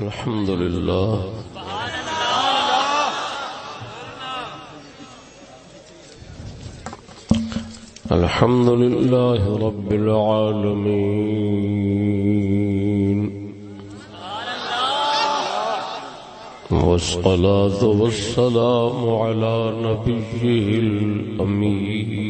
الحمد لله الحمد لله رب العالمين والصلاة والسلام على نبيه الأمين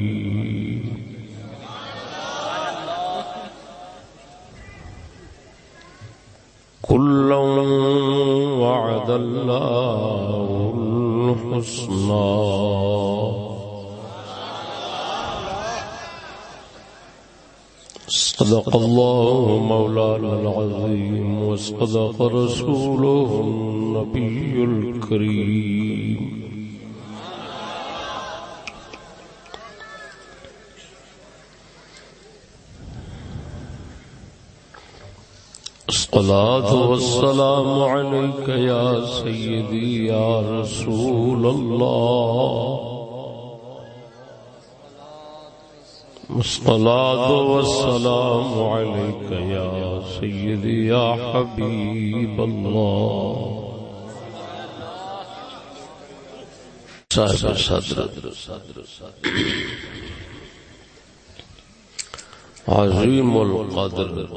وعد الله الحسنى صدق الله مولانا العظيم وصدق رسوله النبي الكريم. الصلاة والسلام عليك يا سيدي يا رسول الله. الصلاة والسلام عليك يا سيدي يا حبيب الله. صاحب صدر. عظيم القدر.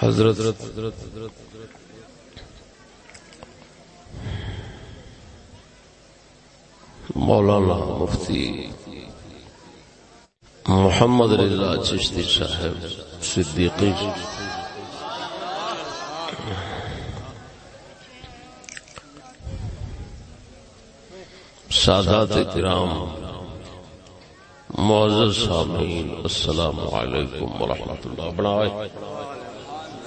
حضرت مولانا مفتی محمد رضا چشتی صاحب صدیقی سادات کرام، معزز سامعین، السلام علیکم ورحمۃ اللہ بناوے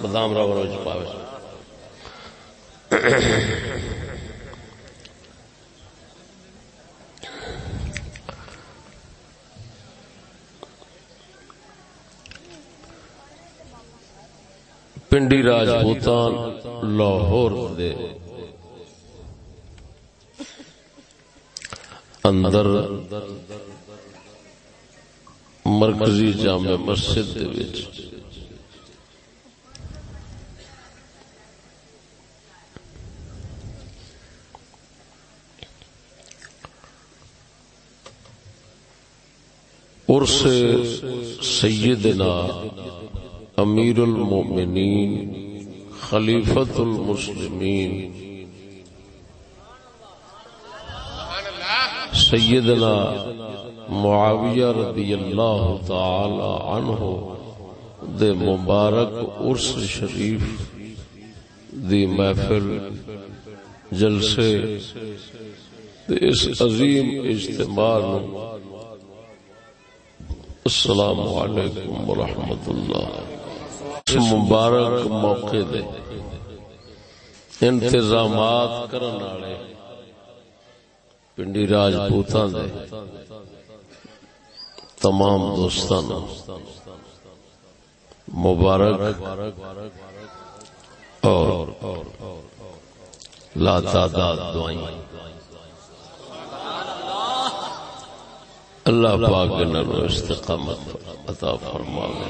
بدام رو روز پاوے۔ پنڈی راجپوتان لاہور دے اندر مرکزی جامع مسجد دے وچ۔ عرس سیدنا امیر المؤمنین خلیفت المسلمین۔ سیدنا معاویہ رضی اللہ تعالی عنہ دے مبارک عرس شریف دی محفل جلسے دے اس عظیم اجتماع السلام علیکم ورحمۃ اللہ۔ اس مبارک موقع دے انتظامات کرن والے پنڈی راجپوتاں دے تمام دوستاں مبارک اور لا تعداد دعائیں اللہ پاک نرو استقامت عطا فرماوے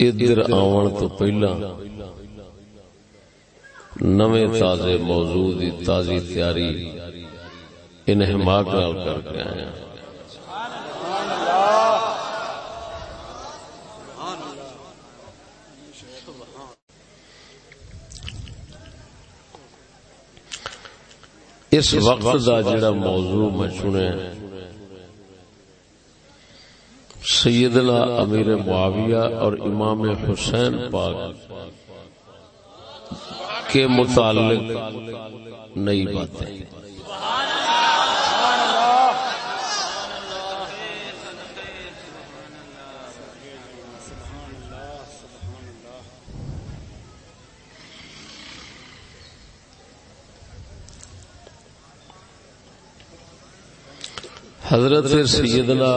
ادھر آون تو پہلا نویں تازے موضوع دی تازی تیاری انہماک نال کر کے آئے ہیں۔ اس وقت دا جڑا موضوع میں چنے سیدنا امیر معاویہ اور امام حسین پاک۔ کے متعلق نئی باتیں۔ حضرت سیدنا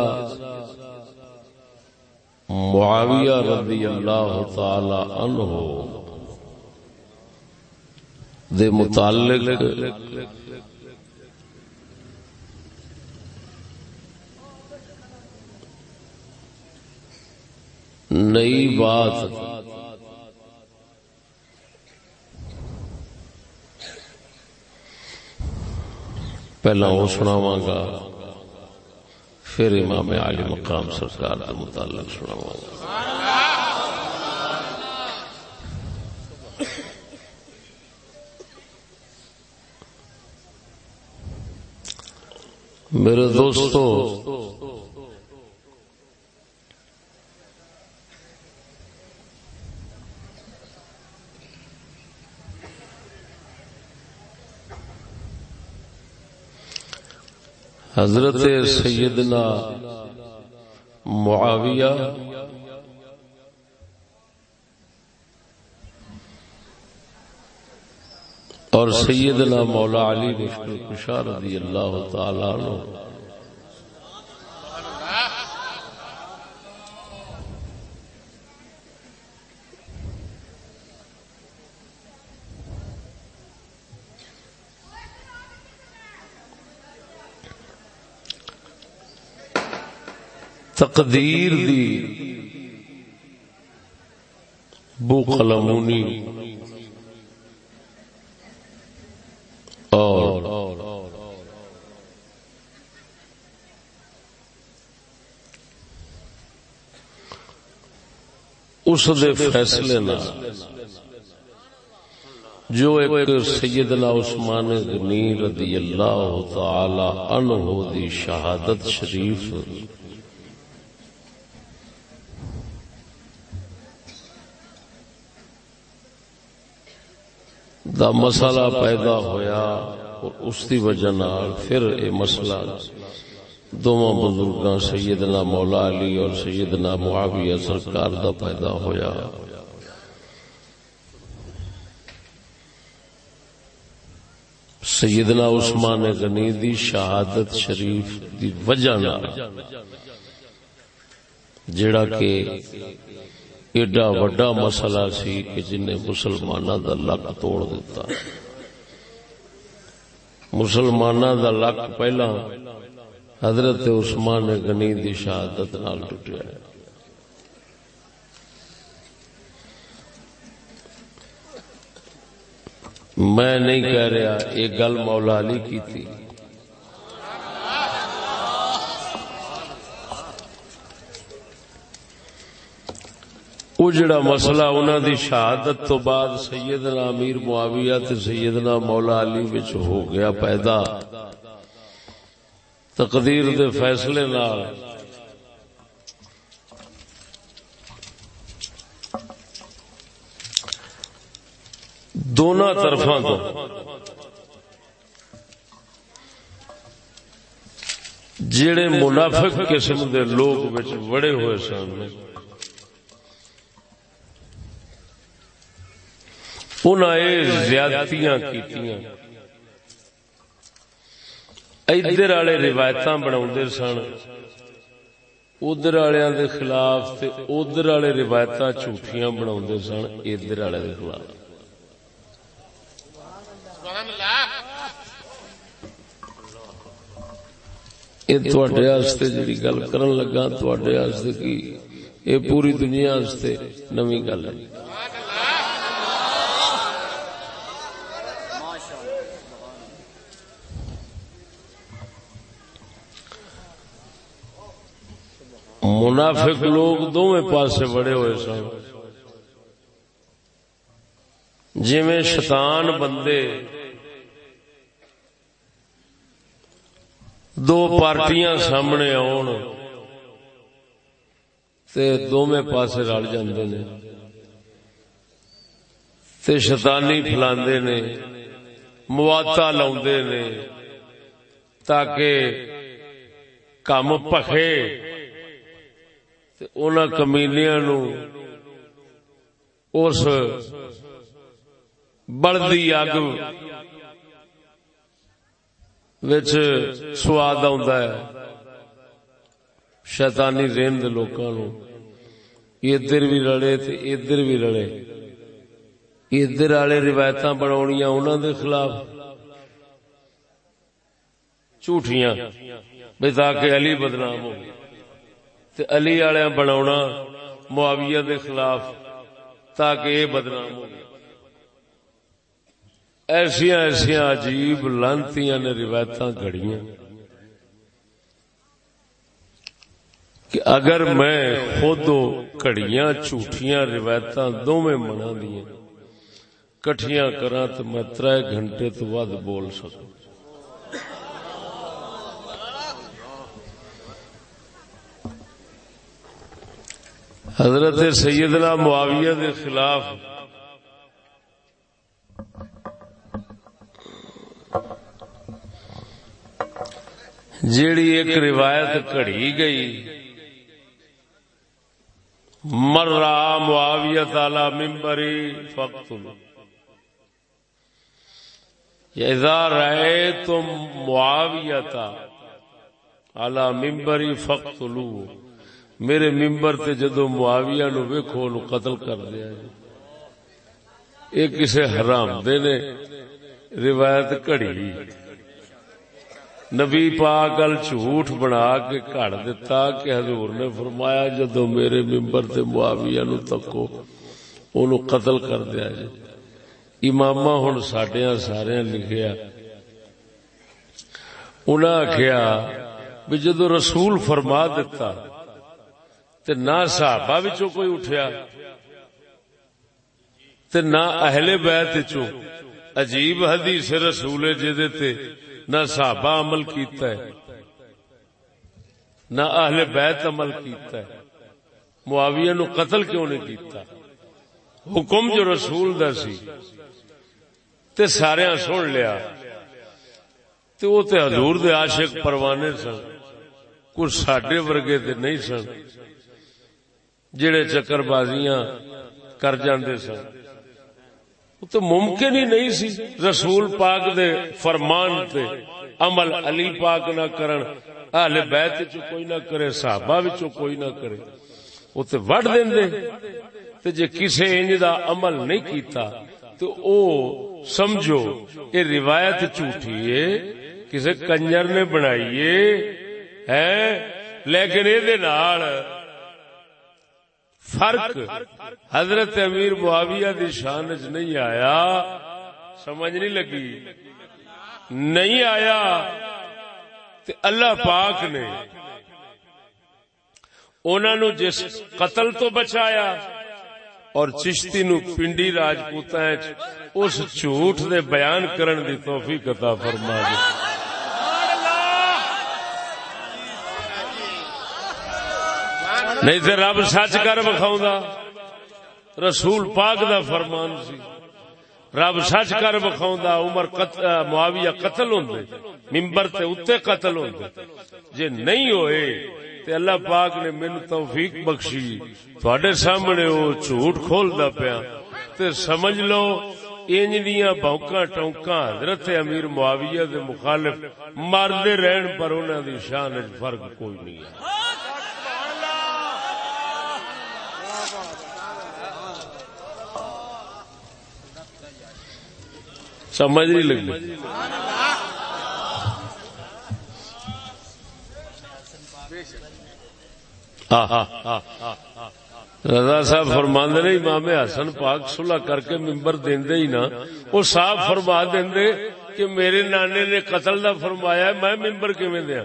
معاویہ رضی اللہ تعالی عنہ دے متعلق نئی بات پہلا وہ سناواں گا، پھر امام علی مقام سرکار کا متعلق سنا میرے دوستو حضرت سیدنا معاویہ اور سیدنا مولا علی مشکل کشا رضی اللہ تعالی عنہ۔ تقدیر دی بو قلمونی۔ اور اس دے فیصلے نہ جو ایک سیدنا عثمان غنی رضی اللہ تعالی عنہ دی شہادت شریف دا مسئلہ پیدا ہویا اور اس دی وجہ نال پھر اے مسئلہ دونوں بزرگاں سیدنا مولا علی اور سیدنا معاویہ سرکار دا پیدا ہویا۔ سیدنا عثمان غنی دی شہادت شریف دی وجہ نال جڑا کہ ایڈا وڈا مسئلہ سی کہ جن مسلمانوں کا لک توڑ دیتا۔ مسلمانوں کا لک پہلا حضرت عثمان گنی دی شہادت نال ٹوٹیا۔ میں نہیں کہہ رہا، یہ گل مولا علی کی تھی۔ وہ جڑا مسئلہ انہوں دی شہادت تو بعد سیدنا امیر معاویہ تے سیدنا مولا علی وچ ہو گیا پیدا۔ تقدیر دے فیصلے نال۔ دونوں طرفاں تو۔ جڑے منافق قسم دے لوگ وچ بڑے ہوئے سن۔ زیادتیاں کیتیاں۔ ادھر والے روایت بنا سن، ادھر والے خلاف تے ادھر والے روایت جھوٹیاں بنا سن، ادھر والے خلاف۔ یہ جی گل کرن لگا کی؟ یہ پوری دنیا نوی گل ہے۔ منافق لوگ دونوں پاسے بڑے ہوئے سن۔ جی شیطان بندے دو پارٹیاں سامنے آن دونوں پاسے رل جاندے نے تے شیطانی فلاندے نے مواتا لاؤندے نے تاکہ کام پخے ان کمینیا نو اس بڑھتی اگ سواد ہے شیطانی رین دے لوکاں نو ادھر بھی رلے تے ادھر بھی رلے ادھر والے روایت بنا انہوں دے خلاف جھوٹیاں بے تاکہ علی بدنام ہو تے علی والے بنا معاویہ دے خلاف تاکہ یہ بدنام ہو ایسیا ایسیا عجیب لانتی نے روایت گھڑیاں کہ اگر میں خود کڑیاں جھوٹیاں روایت دونوں منا دیا کٹیاں کرا تو میں تر گھنٹے تو ود بول سکوں۔ حضرت سیدنا معاویہ دے خلاف جیڑی ایک روایت کڑی گئی، مر رہا معاویہ تعالی ممبری فقت اذا رہے تم معاویہ تعالی ممبری فقت لو میرے ممبر تے جدو معاویہ نو ویکھو نو قتل کر دیا جی۔ ایک کسے حرام دے نے روایت کڑی۔ نبی پاک ال جھوٹ بنا کے کڑ دیتا کہ حضور نے فرمایا، جدو میرے ممبر تے معاویہ نو تکو اونوں قتل کر دیا جی۔ امامہ ہن ساڈیاں سارے لکھیا۔ انہاں آخیا بھی جدو رسول فرما دیتا تے نہ صحابہ وچوں کوئی اٹھیا تے نہ اہل بیت وچوں۔ عجیب حدیث رسول جدے تے نہ صحابہ عمل کیتا ہے، نہ اہل بیت عمل کیتا ہے۔ معاویہ نو قتل کیوں نہیں کیتا؟ حکم جو رسول دا سی۔ تے سارے سن لیا۔ تے وہ تے حضور دے عاشق پروانے سن۔ کچھ ساڈے ورگے تے نہیں سن۔ جڑے چکر بازیاں کر جاندے سن۔ تو ممکن ہی نہیں سی رسول پاک دے فرمان تے عمل علی پاک نہ کرن۔ اہل بیت چ کوئی نہ کرے، صحابہ وچوں کوئی نہ کرے۔ او تے وڈ دیندے تے جے کسے انج دا عمل نہیں کیتا، تو او سمجھو، اے روایت جھوٹی ہے۔ کسے کنجر نے بنائی ہے لیکن اے دے نال فرق حضرت امیر معاویہ دی شان چ نہیں آیا، سمجھ نہیں لگی۔ نہیں آیا تے اللہ پاک نے انہوں جس قتل تو بچایا اور چشتی نو پنڈی راجپوت اس جھوٹ دے بیان کرن دی توفیق عطا فرما دی نہیں تو رب سچ کر بکھاؤں رسول پاک دا فرمان سی۔ رب سچ کر بکھاؤں عمر معاویہ قتل ہوندے۔ ممبر تے اتے قتل ہوندے۔ جے نہیں ہوئے تے اللہ پاک نے مینو توفیق بخشی۔ تھوڑے سامنے وہ جھوٹ کھولدا پیا۔ تے سمجھ لو، انج دیاں بوکاں ٹونکاں حضرت امیر معاویہ دے مخالف مردے رہن پر انہاں دی شان وچ فرق کوئی نہیں ہے۔ سمجھ نہیں لگی۔ رضا صاحب فرماند نے امام حسن پاک صلح کر کے ممبر دے ہی نا۔ وہ صاحب فرما دے کہ میرے نانے نے قتل دا فرمایا میں ممبر کیویں دیا؟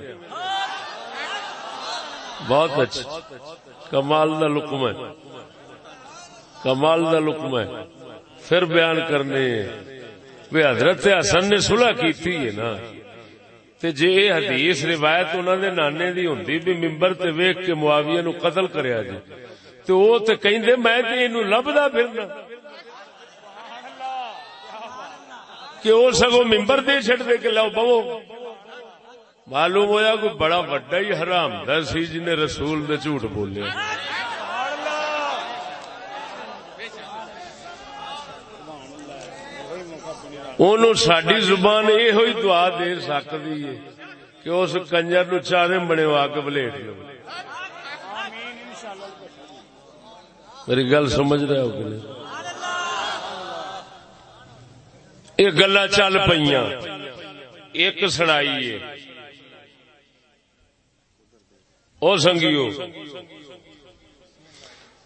بہت اچھا۔ کمال دا لکم ہے۔ کمال دا لکم ہے۔ پھر بیان کرنے بھی حضرت حسن نے سلح کی نا۔ تے جے اے حدیث روایت انہوں نے نانے دی ہوندی بھی ممبر تے ویکھ کے معاویہ نو قتل کریا جی۔ تے او تے کہندے میں تے اینو لبدا پھرنا۔ کہ وہ سگو ممبر دے چڈ دے کے لو بو معلوم ہویا کوئی بڑا وڈا ہی حرام دا سی جن رسول دے جھوٹ بولیا بولے ساری زبان یہ ہوئی دعا دے سکتی ہے کہ اس کنجر نو چارے بنے وا کے بلیٹ لو میری گل سمجھ رہے ہو کہ یہ گلا چل پی ایک سنائی ہے او سنگیو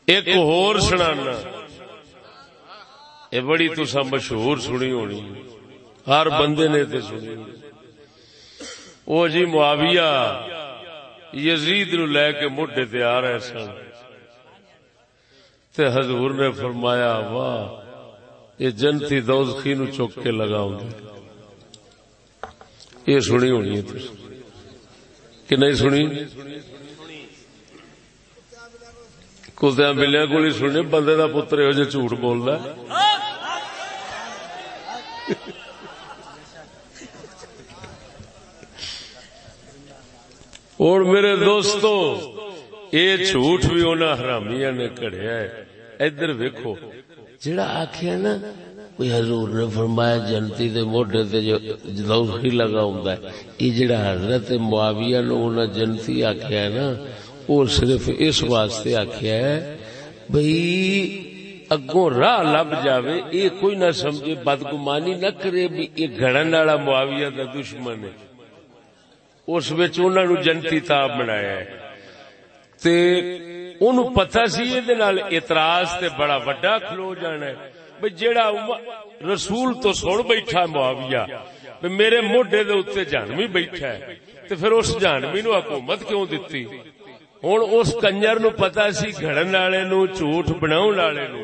ایک ہور سنانا یہ بڑی تسا مشہور سنی ہونی ہر بندے نے تے سنی وہ جی معاویہ، یزید نو لے کے موڈے تے آ رہے سن۔ تے حضور نے فرمایا، واہ، یہ جنتی دوزخی نو چک کے لگاؤں گے۔ یہ سنی ہونی ہے کہ نہیں سنی؟ کتیا بلیا کو سنی، بندے کا پتر یہ جہ جھوٹ بولتا اور میرے دوستو، یہ جھوٹ بھی انہوں حرامیاں نے کڑیا ہے۔ ادھر ویکو جڑا آخیا نا، کوئی حضور نے فرمایا جنتی دے موڈے تے جو دوخی لگا ہوندا ہے۔ یہ جڑا حضرت معاویہ نو انہاں جنتی آکھیا ہے نا، وہ صرف اس واسطے آخیا ہے، بھئی اگوں راہ لب جاوے، یہ کوئی نہ سمجھے، بدگمانی نہ کرے بھی یہ گھڑن والا معاویہ دا دشمن ہے۔ اس وچ انہاں نو جنتی تاب بنایا ہے۔ تے اونوں پتہ سی یہ نال اعتراض تے بڑا وڈا کھلو جانا ہے۔ بھئی جیڑا رسول تو سن بیٹھا معاویہ میرے موڈے دے اوتے جانوی بیٹھا ہے۔ تے پھر اس جانوی نو حکومت کیوں دتی؟ ہوں اس کنجر نو پتا سی گڑن والے نو، جھوٹ بناؤ والے نو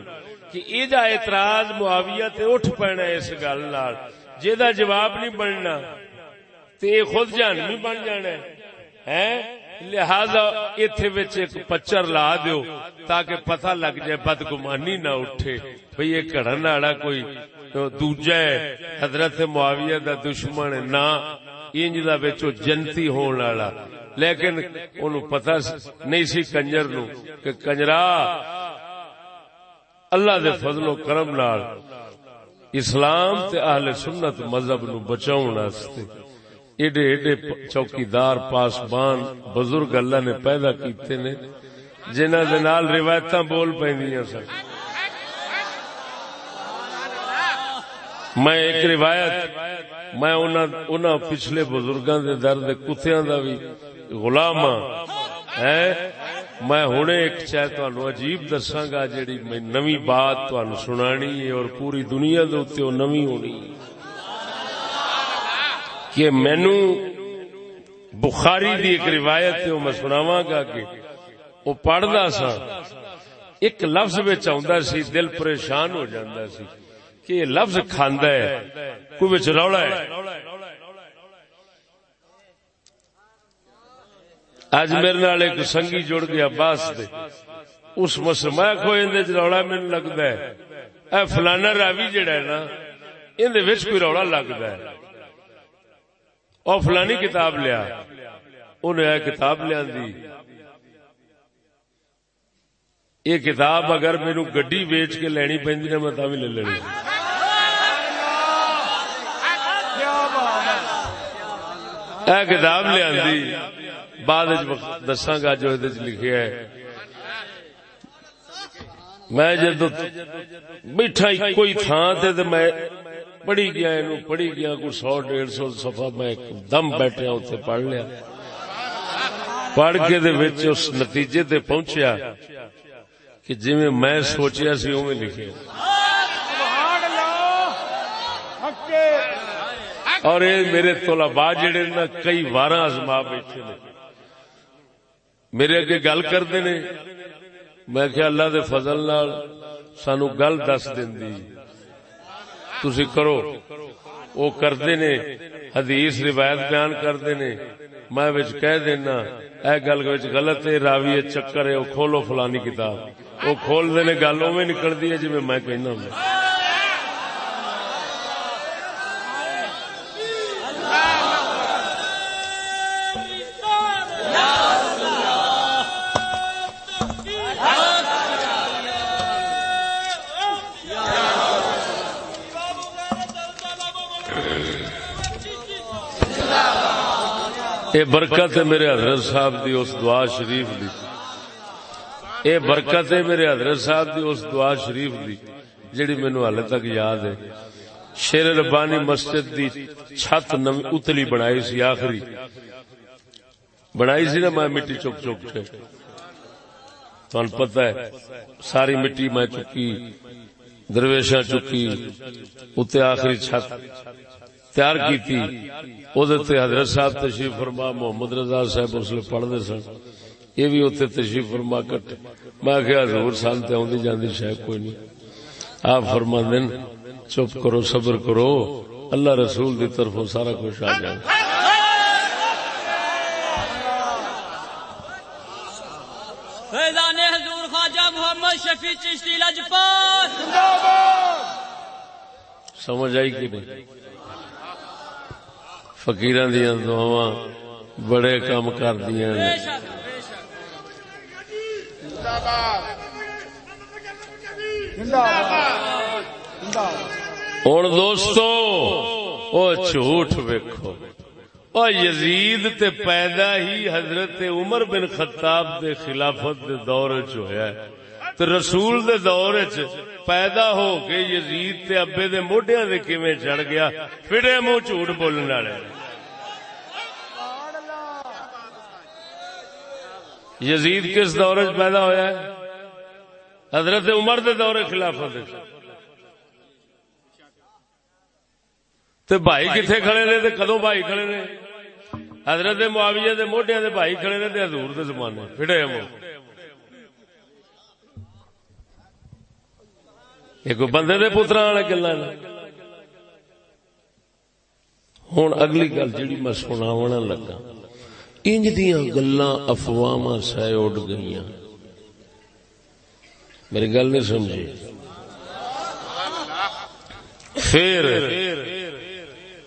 کہ یہ اعتراض معاویہ تے اٹھ پینا اس گل نال۔ جہاں جواب نہیں بننا تے خود جانوی بن جانا ہے۔ لہذا اتنے ایک پچر لا دیو تاکہ پتہ لگ جائے بدگمانی نہ اٹھے۔ بھئی یہ کڑن والا کوئی دوجا ہے، حضرت معاویہ دا دشمن ہے۔ نہ انج دا وچو جنتی ہون والا۔ لیکن ان پتا نہیں سی کنجر نو کہ کنجرا، اللہ دے فضل و کرم نال اسلام تے اہل سنت مذہب نو بچاؤ واسطے۔ ایڈے ایڈے چوکیدار، پاسبان، بزرگ اللہ نے پیدا کیتے نے، جنہ دے نال روایتاں بول پیندیاں سن۔ میں ایک روایت، میں انہاں پچھلے بزرگاں دے درد کتیاں دا بھی غلام ہاں۔ ہے میں ہوں ایک چاہے تہن عجیب دساگا جیڑی میں نوی بات تہن سنانی ہے اور پوری دنیا دے وہ نوی ہونی ہے۔ کہ مینو بخاری دی ایک روایت ہے میں سناواں گا کہ وہ پڑھدا سا، ایک لفظ وچ آندا سی، دل پریشان ہو جاندا سی کہ یہ لفظ کھاندا ہے، کوئی وچ رولا ہے۔ اج میرے نال ایک سنگی جڑ گیا باس دے۔ اس مسئلہ میں کوئی اندے روڑا مین لگتا ہے۔ اے فلانا راوی جڑا ہے نا، اندے وچ کوئی روڑا لگتا ہے۔ اور فلانی کتاب لیا۔ انہیں اے کتاب لیا دی۔ یہ کتاب اگر میرے گڈی ویچ کے لینی پہنی نا میں تھی لے لینی۔ اے کتاب لیا بعد دساگا جو لکھا ہے۔ میں جدو بیٹھا کوئی تھان تے میں پڑھی گیا پڑھی گیا، کوئی سو، ڈیڑھ سو سفا میں دم بیٹھا اتنے پڑھ لیا۔ پڑھ کے اس نتیجے تے پہنچیا کہ جی میں سوچیا سی او لکھے اور یہ میرے طلباء جڑے نا، کئی بار آزما بیٹھے نے۔ میرے اگے گل کرتے نے۔ میں کہ اللہ دے فضل نال سانو گل دس دین تسی کرو۔ وہ کرتے نے، حدیث روایت بیان کرتے نے۔ میں وچ کہہ دینا، اے گل وچ غلط ہے، راوی چکر ہے، وہ کھولو فلانی کتاب۔ وہ کھول دے گل اوویں نکلدی ہے جی میں کہنا ہوں۔ اے برکت ہے میرے حضرت صاحب دی اس دعا شریف دی۔ اے برکت ہے میرے حضرت صاحب دی اس دعا شریف دی جڑی مینو ہال تک یاد ہے۔ شیر ربانی مسجد دی چھت اتلی بنائی سی آخری۔ بنائی سی نا میں مٹی چک چک کے۔ تہن پتہ ہے، ساری مٹی میں چکی درویشا چکی اتنے آخری چھت۔ تیار کی تھی حضرت صاحب تشریف فرما محمد رضا صاحب اس لیے پڑھتے سن۔ یہ بھی اتنے تشریف فرما کٹ۔ میں کیا ضرور سال تے آدھی جاندی شاید کوئی نہیں۔ آپ فرما دین چپ کرو صبر کرو۔ اللہ رسول دی طرف سارا کچھ آ جائے۔ فیضان حضور خواجہ محمد شفیع چشتی لجپت۔ سمجھ آئی کہ نہیں؟ فکیر دیا دعوا بڑے کام کر دیا ہوں دوستو، او جھوٹ ویکو او یزید تے پیدا ہی حضرت عمر بن خطاب دے خلافت دے دور چ ہویا ہے۔ تے رسول دے دور چ پیدا ہو کے یزید تے ابے دے موڈیاں دے کیویں چڑھ گیا؟ پھڑے منہ جھوٹ بولن والے۔ یزید کس دور چ پیدا ہویا ہے؟ حضرت عمر دے دور خلافت تے بھائی کتنے کھڑے نے تے کدو بھائی کھڑے نے؟ حضرت معاویہ دے موڈیا دے بھائی کھڑے نے تے حضور دے زمانے۔ پھڑے ہم یہ کوئی بندے دے پترا والے گلا ہوں اگلی گل جیڑی میں سنا لگا۔ انج دیا گلا افواہ سہ اڈ گئی میری گل نہیں سمجھی۔ پھر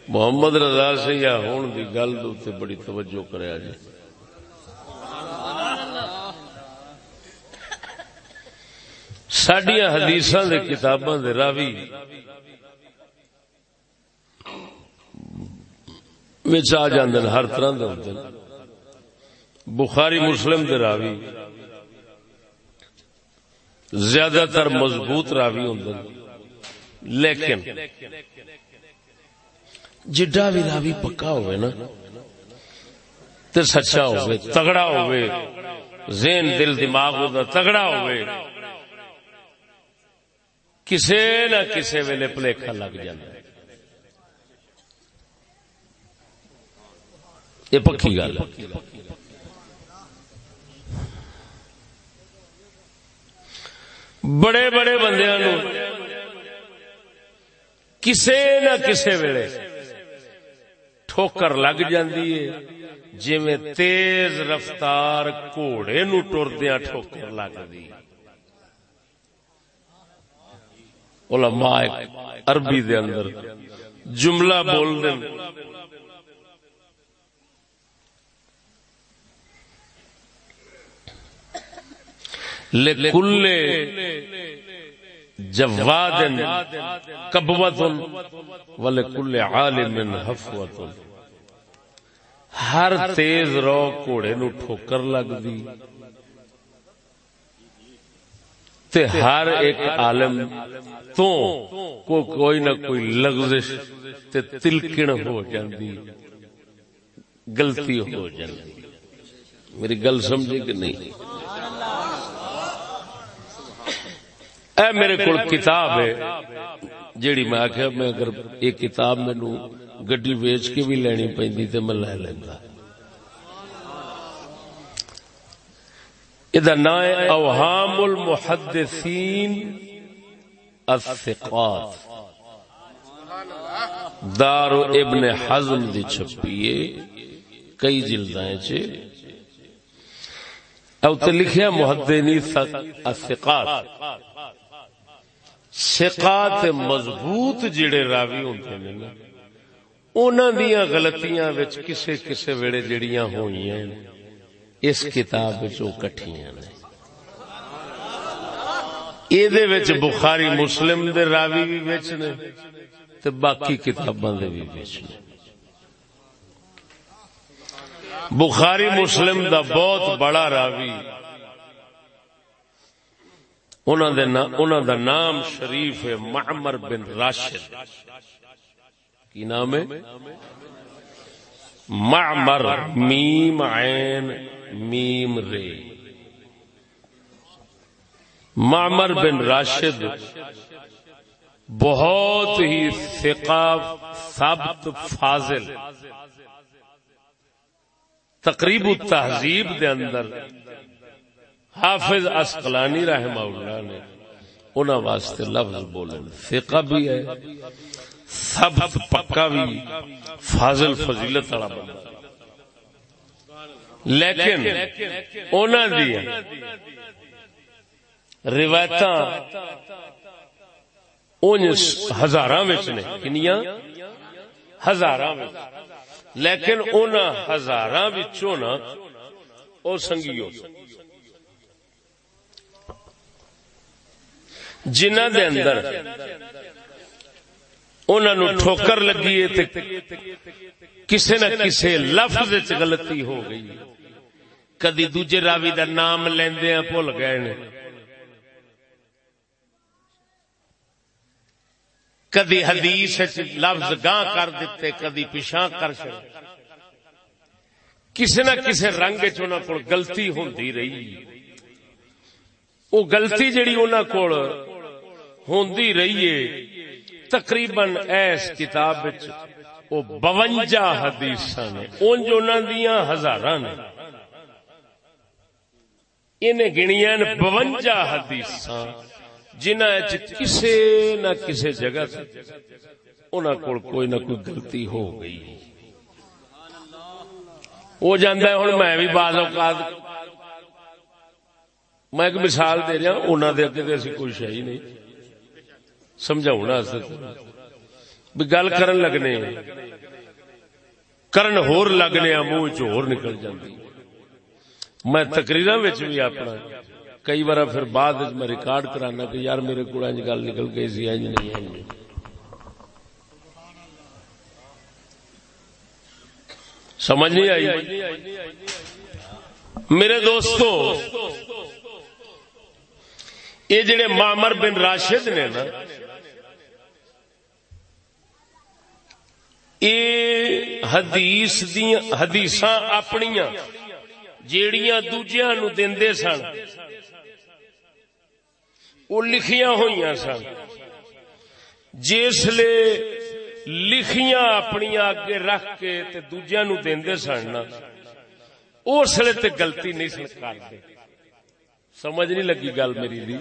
محمد رضا سے یا ہون دی گل دوتے بڑی توجہ کرے آجی ساڈیاں حدیثاں دے کتاباں دے راوی وچ آ جاندے ہر طرح دے بخاری مسلم دے راوی زیادہ تر مضبوط راوی ہوندے لیکن جڈا بھی راوی پکا ہوئے نا تے سچا ہوئے تگڑا ہوئے ذہن دل دماغ ہوتا تگڑا ہوئے کسے نہ کسے ویلے پلیکھا لگ جانا یہ پکی گل بڑے بڑے بندیاں نو کسے نہ کسے ویلے ٹھوکر لگ جاندی ہے۔ جی تیز رفتار گھوڑے نو ٹردیا ٹھوکر لگتی علماء عربی دے اندر۔ جملہ بول دیں لکل جواد کبوت ولکل عالم حفوت ہر تیز رو گھوڑے نو ٹھوکر لگ دی۔ تے ہر ایک عالم تو کو کوئی نہ کوئی لغزش تے تلکن ہو جاندی غلطی ہو جاندی۔ میری گل سمجھے کہ نہیں؟ اے میرے کو کتاب ہے جیڑی میں آخیا میں اگر یہ کتاب مینو گڈی ویچ کے بھی لینی پی تو میں لے لینا یہ نا ہے اوہام المحدثین الثقات. دار ابن حزم دی چھپیے، کئی جلدائیں چھے. او تے لکھیا محدثین الثقات. سقات مضبوط جڑے راوی ہوندے نے نا، انہاں دیاں غلطیاں وچ کسے کسے ویڑے جڑیاں ہوئیاں اس کتاب وچ او کٹھیاں نے۔ اے دے وچ بخاری مسلم دے راوی بھی وچ نے تے باقی کتاباں دے بھی وچ بخاری مسلم دا بہت بڑا راوی۔ انہوں دا نام شریف ہے معمر بن راشد۔ کی نام ہے؟ معمر، میم، عین۔ میم رے۔ معمر بن راشد بہت ہی فقہ ثابت، فاضل۔ تقریب التہذیب دے اندر حافظ اسقلانی رحمہ اللہ نے انہوں واسطے لفظ بولے فقہ بھی ہے ثبت پکا بھی، فاضل فضیلت والا بندہ۔ لیکن انہوں دی روایت ہزار نے کنیا ہزار لیکن ان ہزار نا وہ سنگی جنہ دے اندر انہوں ٹھوکر لگی ہے کسی نہ کسی لفظ غلطی ہو گئی۔ کدی دوجے راوی دا نام لیندے ہیں بھول گئے نے کدی حدیث لفظ گاں کر دیتے، کدی پیشاں کر کسی نہ کسی رنگ کو گلتی ہوندی رہی۔ وہ گلتی جڑی انہوں کو ہوندی رہی ہے، تقریباً ایس کتاب وہ بونجا حدیث نے انج انہوں دیا ہزار نے۔ انہیں گنیا بونجا حدیث جنہ کسی نہ کسی جگہ انہوں کو کوئی نہ کوئی غلطی ہو گئی۔ وہ جانا ہوں میں بھی بعض اوقات میں ایک مثال دے رہا انہوں نے اگے تو کوئی شہ ہی نہیں۔ سمجھا بھی گل کرن لگنے۔ کرن ہور لگنے، منہ چور نکل جاتی میں تقریر بھی اپنا کئی بار پھر بعد میں ریکارڈ کرانا کہ یار میرے کو گل نکل گئی سی اج نہیں سمجھ نہیں آئی؟ میرے دوستو، یہ جڑے مامر بن راشد نے نا، یہ حدیث حدیث اپنیاں جیڑیاں دوجیاں نو دے سن وہ لکھیاں ہوئی سن۔ جسل لکھیاں اپنی اگے رکھ کے دوجیا نو دے سن اس لیے تے گلتی نہیں سن کرتے۔ سمجھ نہیں لگی گل میری دی۔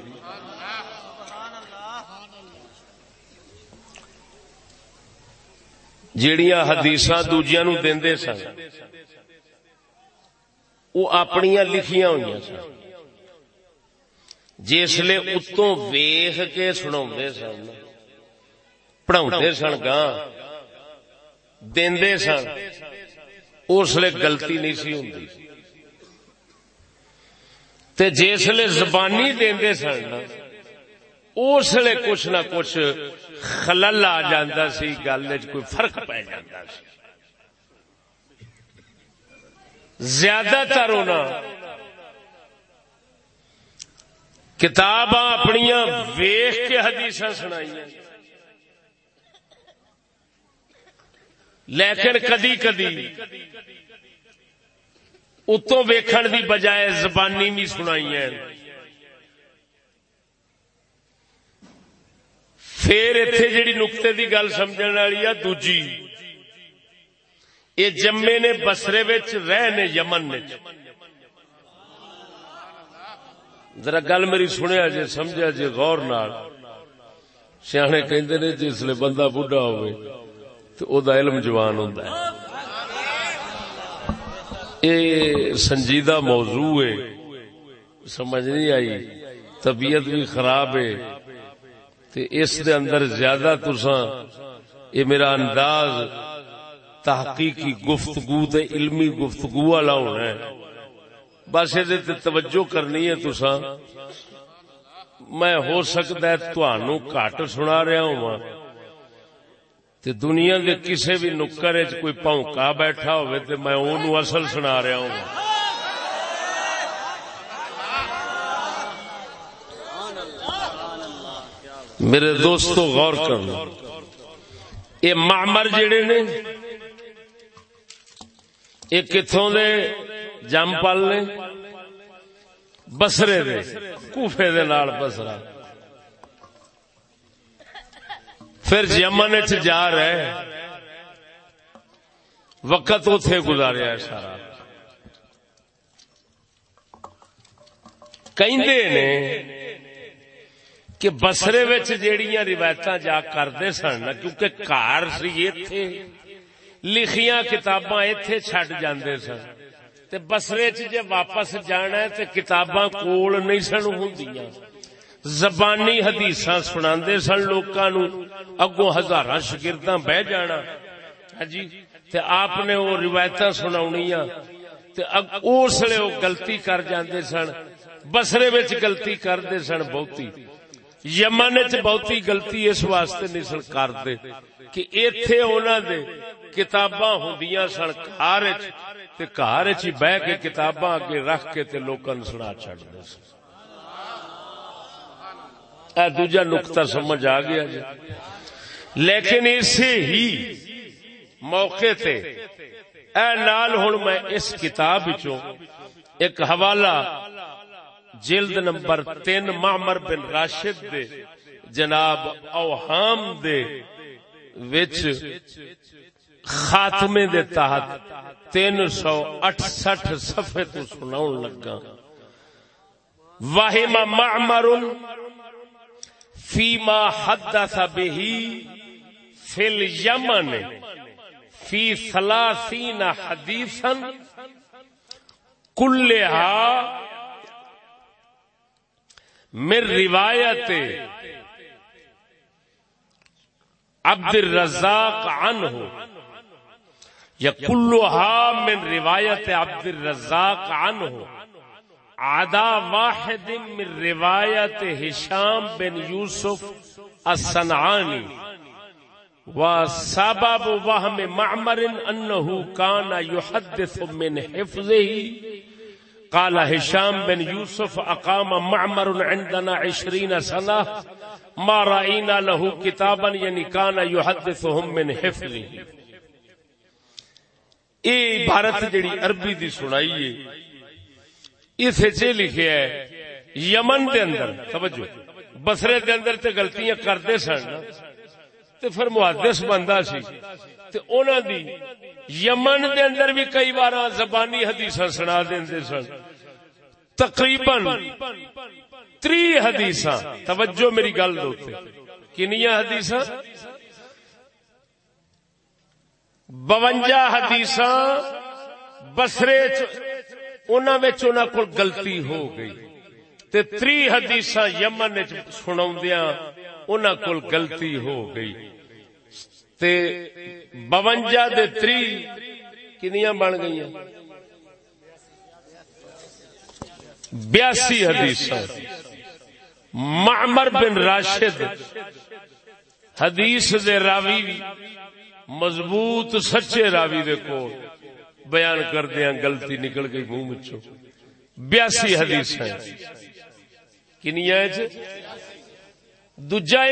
جیڑیاں حدیث دوجیا نو دے سن۔ وہ اپنی لکھیاں ہوئی سن۔ جسے اتوں ویخ کے سنا سن۔ پڑھا سن گاں۔ دے سن۔ اس لیے گلتی نہیں سی ہوں جسے زبانی دے سن اس لیے کچھ نہ کچھ خلل آ جا سی، گل کوئی فرق پی جا زیادہ تر ہونا۔ کتاب اپنی ویخ کے حدیث سنائی لیکن کدی کدی اتو ویکھن دی بجائے زبانی بھی سنائی ہے پھر اتے جیڑی نقطے دی گل سمجھ والی ہے دوجی۔ یہ جمے نے بسرے رہ نے یمن ذرا گل میری سنیا جی سمجھا جی غور نال۔ سیانے کہندے نے، جس لیے بندہ بڈھا ہوئے، تو او دا علم جوان ہوندا ہے۔ اے سنجیدہ موضوع ہے۔ سمجھ نہیں آئی۔ طبیعت بھی خراب ہے۔ تے اس دے اندر زیادہ تساں اے میرا انداز تحقیقی گفتگو تے علمی گفتگو والا ہونا ہے۔ بس یہ توجہ کرنی ہے تسا میں ہو سکتا ہے تنوع کٹ سنا رہا ہوں۔ تے دنیا دے کسے بھی نکر وچ کوئی پونکا بیٹھا ہوئے تے میں اونوں اصل سنا رہا ہوں۔ میرے دوستو، غور کرنا۔ یہ معمر جڑے نے یہ کتوں دے؟ جم پل نے؟ بسرے دے، کوفے دے نال بسرا۔ پھر یمن چ جا رہے۔ وقت اتے گزاریا ہے سارا۔ نے کہ بسرے جیڑیاں روایت جا کرتے سن کیونکہ کار سی اتے لکھیاں کتاباں اتے چڈ جاندے سن تے بسرے چ جے واپس جانا ہے تے کتاباں کول نہیں سن ہوندیاں زبانی حدیث سنا سن لوکاں نو اگوں ہزاراں شگرداں بہ جانا ہاں جی تے آپ نے وہ روایت سناونیاں تے اس لیے وہ گلتی کر جاندے سن بسرے وچ گلتی کرتے سن بہتی یمن چ بہتی گلتی اس واسطے نہیں سن کرتے کہ ایتھے انہاں دے کتاباں ہوندیاں سن گھر تے گھر چ بہ کے کتاباں اگے رکھ کے تے لوکاں نوں سنا چھڈدے سن۔ اے دوجا نقطہ سمجھ آ گیا جی۔ لیکن اسے ہی موقع تے اے نال ہن میں اس کتاب وچوں ایک حوالہ جلد نمبر تین معمر بن راشد دے، جناب اوہام دے، وچ خاتمے دے تحت تین سو اٹھسٹھ صفحے تو سناؤں لگا۔ واہم معمر فیما حدث به فی الیمن فی ثلاثین حدیثا کلها من روایت عبد الرزاق عنہ یا کلوہا من روایت عبد الرزاق عنہ عدا واحد من روایت ہشام بن یوسف السنعانی وسبب وهم معمر انه كان يحدث من حفظه قال هشام بن يوسف اقام معمر عندنا عشرين سنه ما راينا له كتابا يعني كان يحدثهم من حفظه. اے عبارت جڑی عربی دی سنائی ہے اس وچ لکھیا ہے، یمن دے اندر، توجہ، بصرے دے اندر تے غلطیاں کردے سن، تے پھر محدث بندہ سی۔ تے انہاں دی یمن دے اندر بھی کئی بار زبانی حدیث سنا دے سن۔ تقریباً تری حدیث توجہ میری گل دوتے کنیا حدیث بونجا حدیث بسرے انہوں کو گلتی ہو گئی۔ تے تری حدیث یمن سنا انہوں کو گلتی ہو گئی۔ تے بونجا دے تری کنیا بن گئی بیاسی حدیث معمر بن راشد حدیث دے راوی مضبوط سچے راوی دے کو بیان کر دیا گلتی نکل گئی منہ مچو بیاسی حدیث ہے کنیا دجا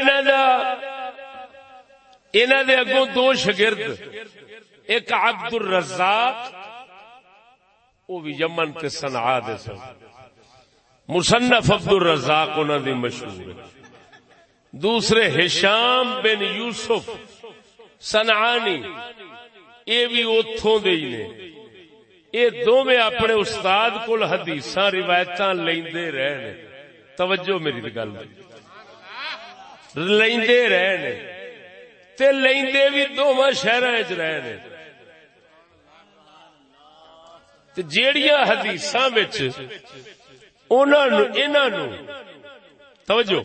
انہوں دے اگوں دو شگرد، ایک عبد الرزاق وہ بھی یمن تے سنعا دے سن۔ مصنف عبد الرزاق انہوں دی مشہور ہے۔ دوسرے ہشام بن یوسف سنعانی یہ بھی اتوں دے ہی نے۔ یہ دونوں اپنے استاد کو حدیث روایت لیندے رہے توجہ میری گل۔ لیندے رہے تے لیندے بھی دونوں شہر رہے جیڑیاں حدیث توجہ۔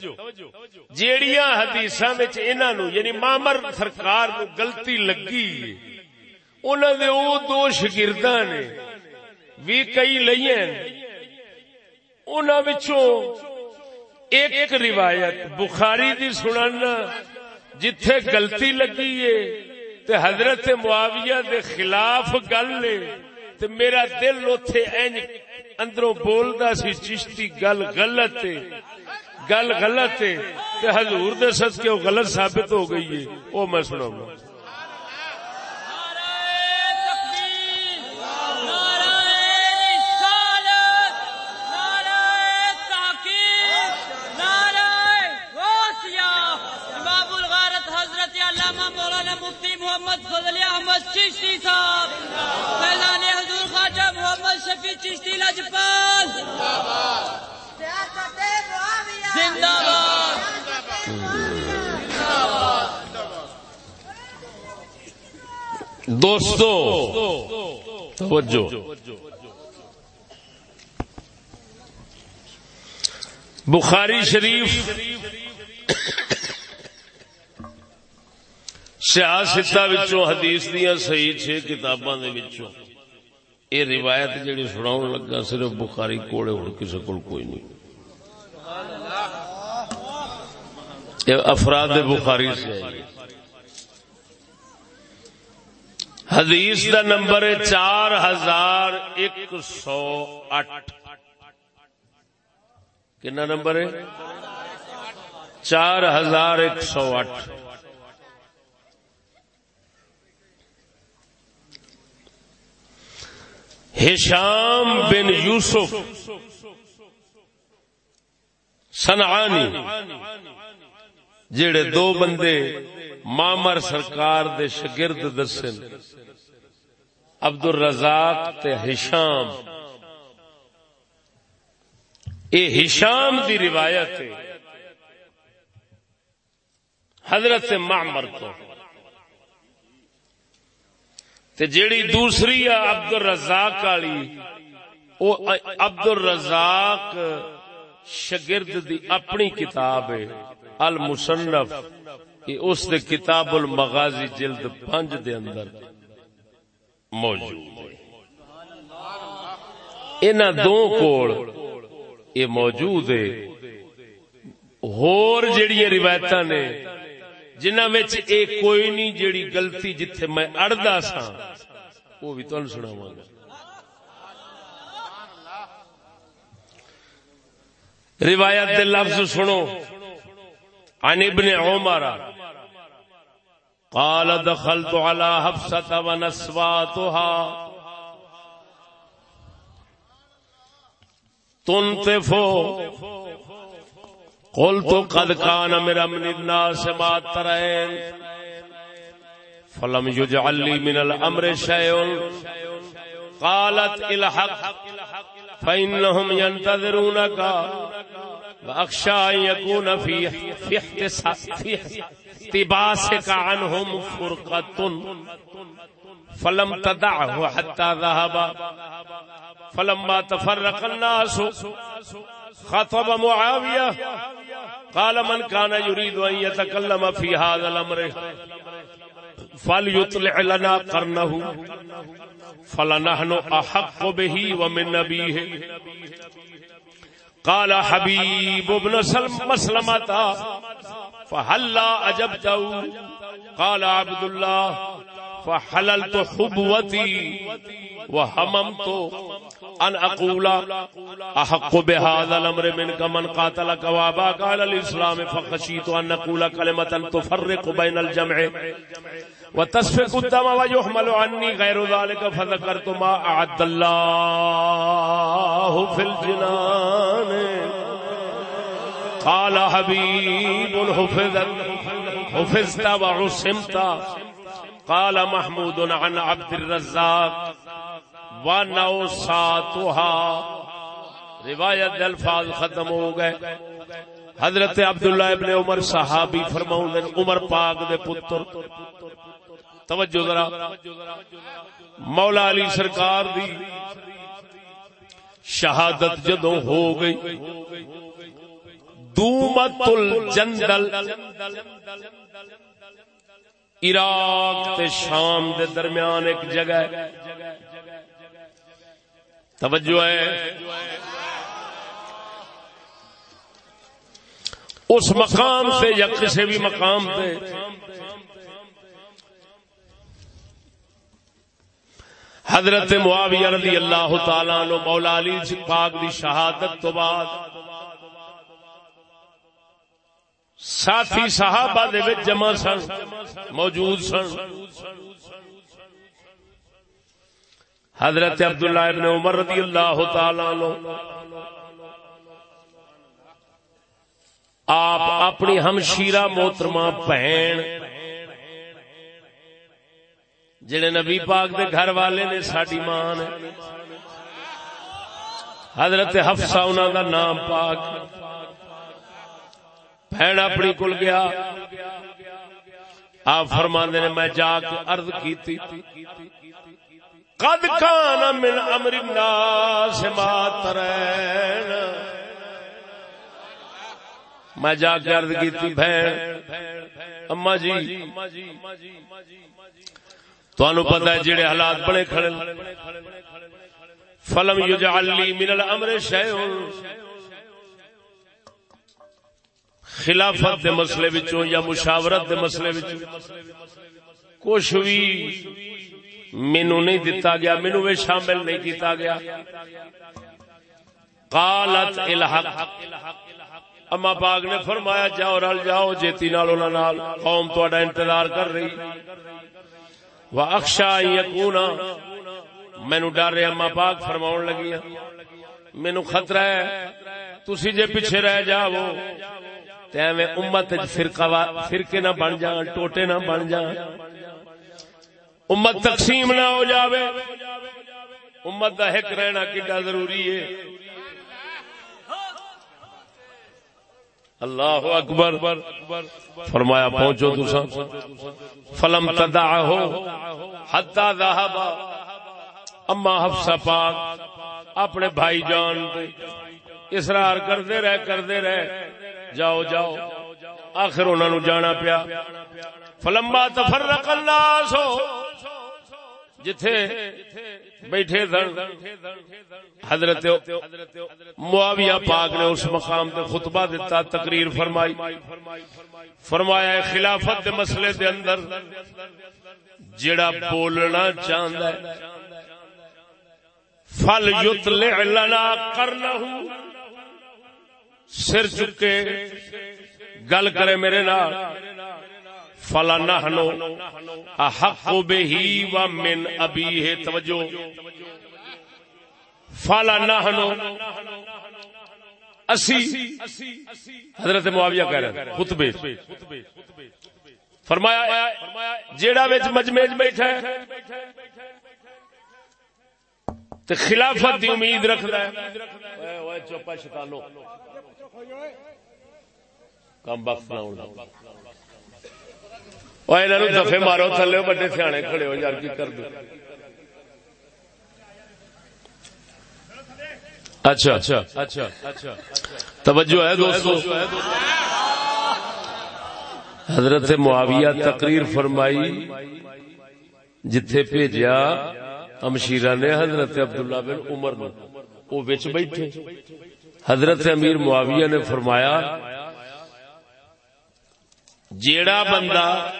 جیڑیاں حدیث یعنی مامر سرکار نو گلتی لگی۔ انہوں نے وہ دو شگرد نے بھی کئی لئی انہوں ایک روایت بخاری دی سننا جتھے گلتی لگی ہے، تے حضرت معاویہ دے خلاف گل لے تے میرا دل اوتھے اینج اندروں بولدا سی، چشتی گل غلط ہے، گل غلط ہے، تے حضور دے سچ کے غلط ثابت ہو گئی ہے، او میں سناؤں فضل چشتی صاحب. فیضان حضور خواجہ محمد شفیع چشتی لجپال زندہ باد. دوستو، توجہ. بخاری شریف سیاستہ وچوں حدیث دیاں صحیح چھ کتاباں دے وچوں۔ اے روایت جڑی سناون لگا صرف بخاری کوڑے ہن، کسے کول کوئی نہیں۔ یہ افراد بخاری سے۔ حدیث دا نمبر ہے چار ہزار ایک سو اٹھ۔ کنا نمبر ہے؟ چار ہزار ایک سو اٹھ۔ ہشام بن یوسف سنعانی جڑے دو بندے مامر سرکار دے شگرد دسن عبد الرزاق تے ہشام۔ اے ہشام دی روایت ہے، حضرت معمر تو تے جیڑی دوسری آ عبد الرزاق والی، او عبد الرزاق شگرد دی اپنی کتاب ہے، المصنف یہ اس دے کتاب المغازی جلد پنج دے اندر موجود ہے۔ انہ دو کوڑ یہ موجود ہے۔ ہور جڑی روایت نے جنہ وچ ایک کوئی نہیں جڑی گلتی جتھے میں اڑدا سا وہ بھی تن سناواں گا۔ روایت دے لفظ سنو۔ عن ابن عمر قال دخلت على حفصة ونسواتها۔ تنتفو تنطف قلت قد كان من من الناس ما ترين، فلم يجعل لي من الأمر شيء. قالت الحق، فإنهم ينتظرونك، وأخشى أن يكون في في احتباسك عنهم فرقة. فلم تدعه حتى ذهب، فلما تفرق الناس، خطب معاوية قال من كان يريد أن يتكلم في هذا الأمر، فليطلع لنا قرنه، فلنحن أحق به ومن نبيه. قال حبيب بن سلم مسلمة فهلا أجبته؟ قال عبد الله فحلل تو فحللت حبوتي وهممت أن أقول أحق بهذا الأمر منك من قاتلك واباك على الإسلام فخشيت أن نقول كلمة تفرق بين الجمع وتسفك الدم ويحمل عني، غير ذلك فذكرت ما أعد الله في الجنان. قال حبيب حفظت حفظت وعصمت. قال محمود عن عبد الرزاق ونوساتها. روایت الفاظ ختم ہو گئے. حضرت عبداللہ ابن عمر صحابی فرماؤں دے عمر پاک دے پتر. توجہ ذرا. مولا علی سرکار دی شہادت جدوں ہو گئی. دومت الجندل. عراق تے شام دے درمیان ایک جگہ ہے۔ توجہ ہے۔ اس مقام سے یا کسی بھی مقام پہ۔ حضرت معاویہ رضی اللہ تعالی مولا علی پاک دی شہادت تو بعد ساتھی صحابہ دے وچ جمع سن موجود سن۔ حضرت عبداللہ ابن عمر رضی اللہ تعالی نو آپ اپنی ہمشیرہ محترمہ بہن۔ جڑے نبی پاک دے گھر والے نے ساڈی ماں نے۔ حضرت حفصہ انہاں دا نام پاک۔ بہن اپنی کل گیا۔ آپ فرماندے نے میں جا کے عرض کیتی۔ قد کان من امر الناس ما ترین۔ میں جا کے عرض کیتی، بہن، اما جی تہن پتا ہے جڑے حالات بڑے کھڑے۔ فلم یجعل لی من الامر شیء۔ خلافت دے مسئلے وچوں یا مشاورت دے مسئلے وچوں۔ کچھ بھی مینو نہیں دتا گیا مینو بھی شامل نہیں کیتا گیا۔ قالت الحق۔ اما پاک نے فرمایا، جاؤ رل جاؤ، جیتی نال نال۔ قوم تہاڈا انتظار کر رہی۔ و اکشا یقونا مینو ڈر رہا اما پاک فرما لگی مینو خطرہ ہے، تسی جے پیچھے رہ جاؤ میں امت فرقے نہ بن جان، ٹوٹے نہ بن جان۔ امت تقسیم نہ ہو جاوے۔ امت کا ہک رہنا کڈا ضروری ہے۔ اللہ اکبر۔ فرمایا، پہنچو تسا فلم تدا ہو حتا اما حفصہ پاک اپنے بھائی جان اصرار کرتے رہ کرتے رہ جاؤ جاؤ آخر انہوں نے جانا پیا۔ فلما تفرق الناس ہو جتھے بیٹھے سن۔ حضرت معاویہ پاک نے اس مقام تے خطبہ دیتا تقریر فرمائی۔ فرمایا خلافت دے مسئلے دے اندر جڑا بولنا چاہندا ہے فل یطلع لنا کرنہ سر چکے گل کرے میرے نال۔ فلا نحنو احق به و من ابیه توجہ۔ فلا نحنو اسی حضرت معاویہ کہہ رہے ہیں، خطبے۔ فرمایا، جیڑا وچ مجمع بیٹھا ہے تے خلافت دی امید رکھدا ہے۔ اوے چوپا شیطانو کم وقت نہ ہونا دفے مارو، تھلے بڑے سیانے کھڑے ہو، یار کی کر دو۔ اچھا اچھا اچھا اچھا۔ توجہ ہے دوستو۔ حضرت معاویہ تقریر فرمائی، جتھے بھیجیا امشیرہ نے حضرت عبداللہ بن عمر نے وہ بچ بیٹھے۔ حضرت امیر معاویہ نے فرمایا، جیڑا بندہ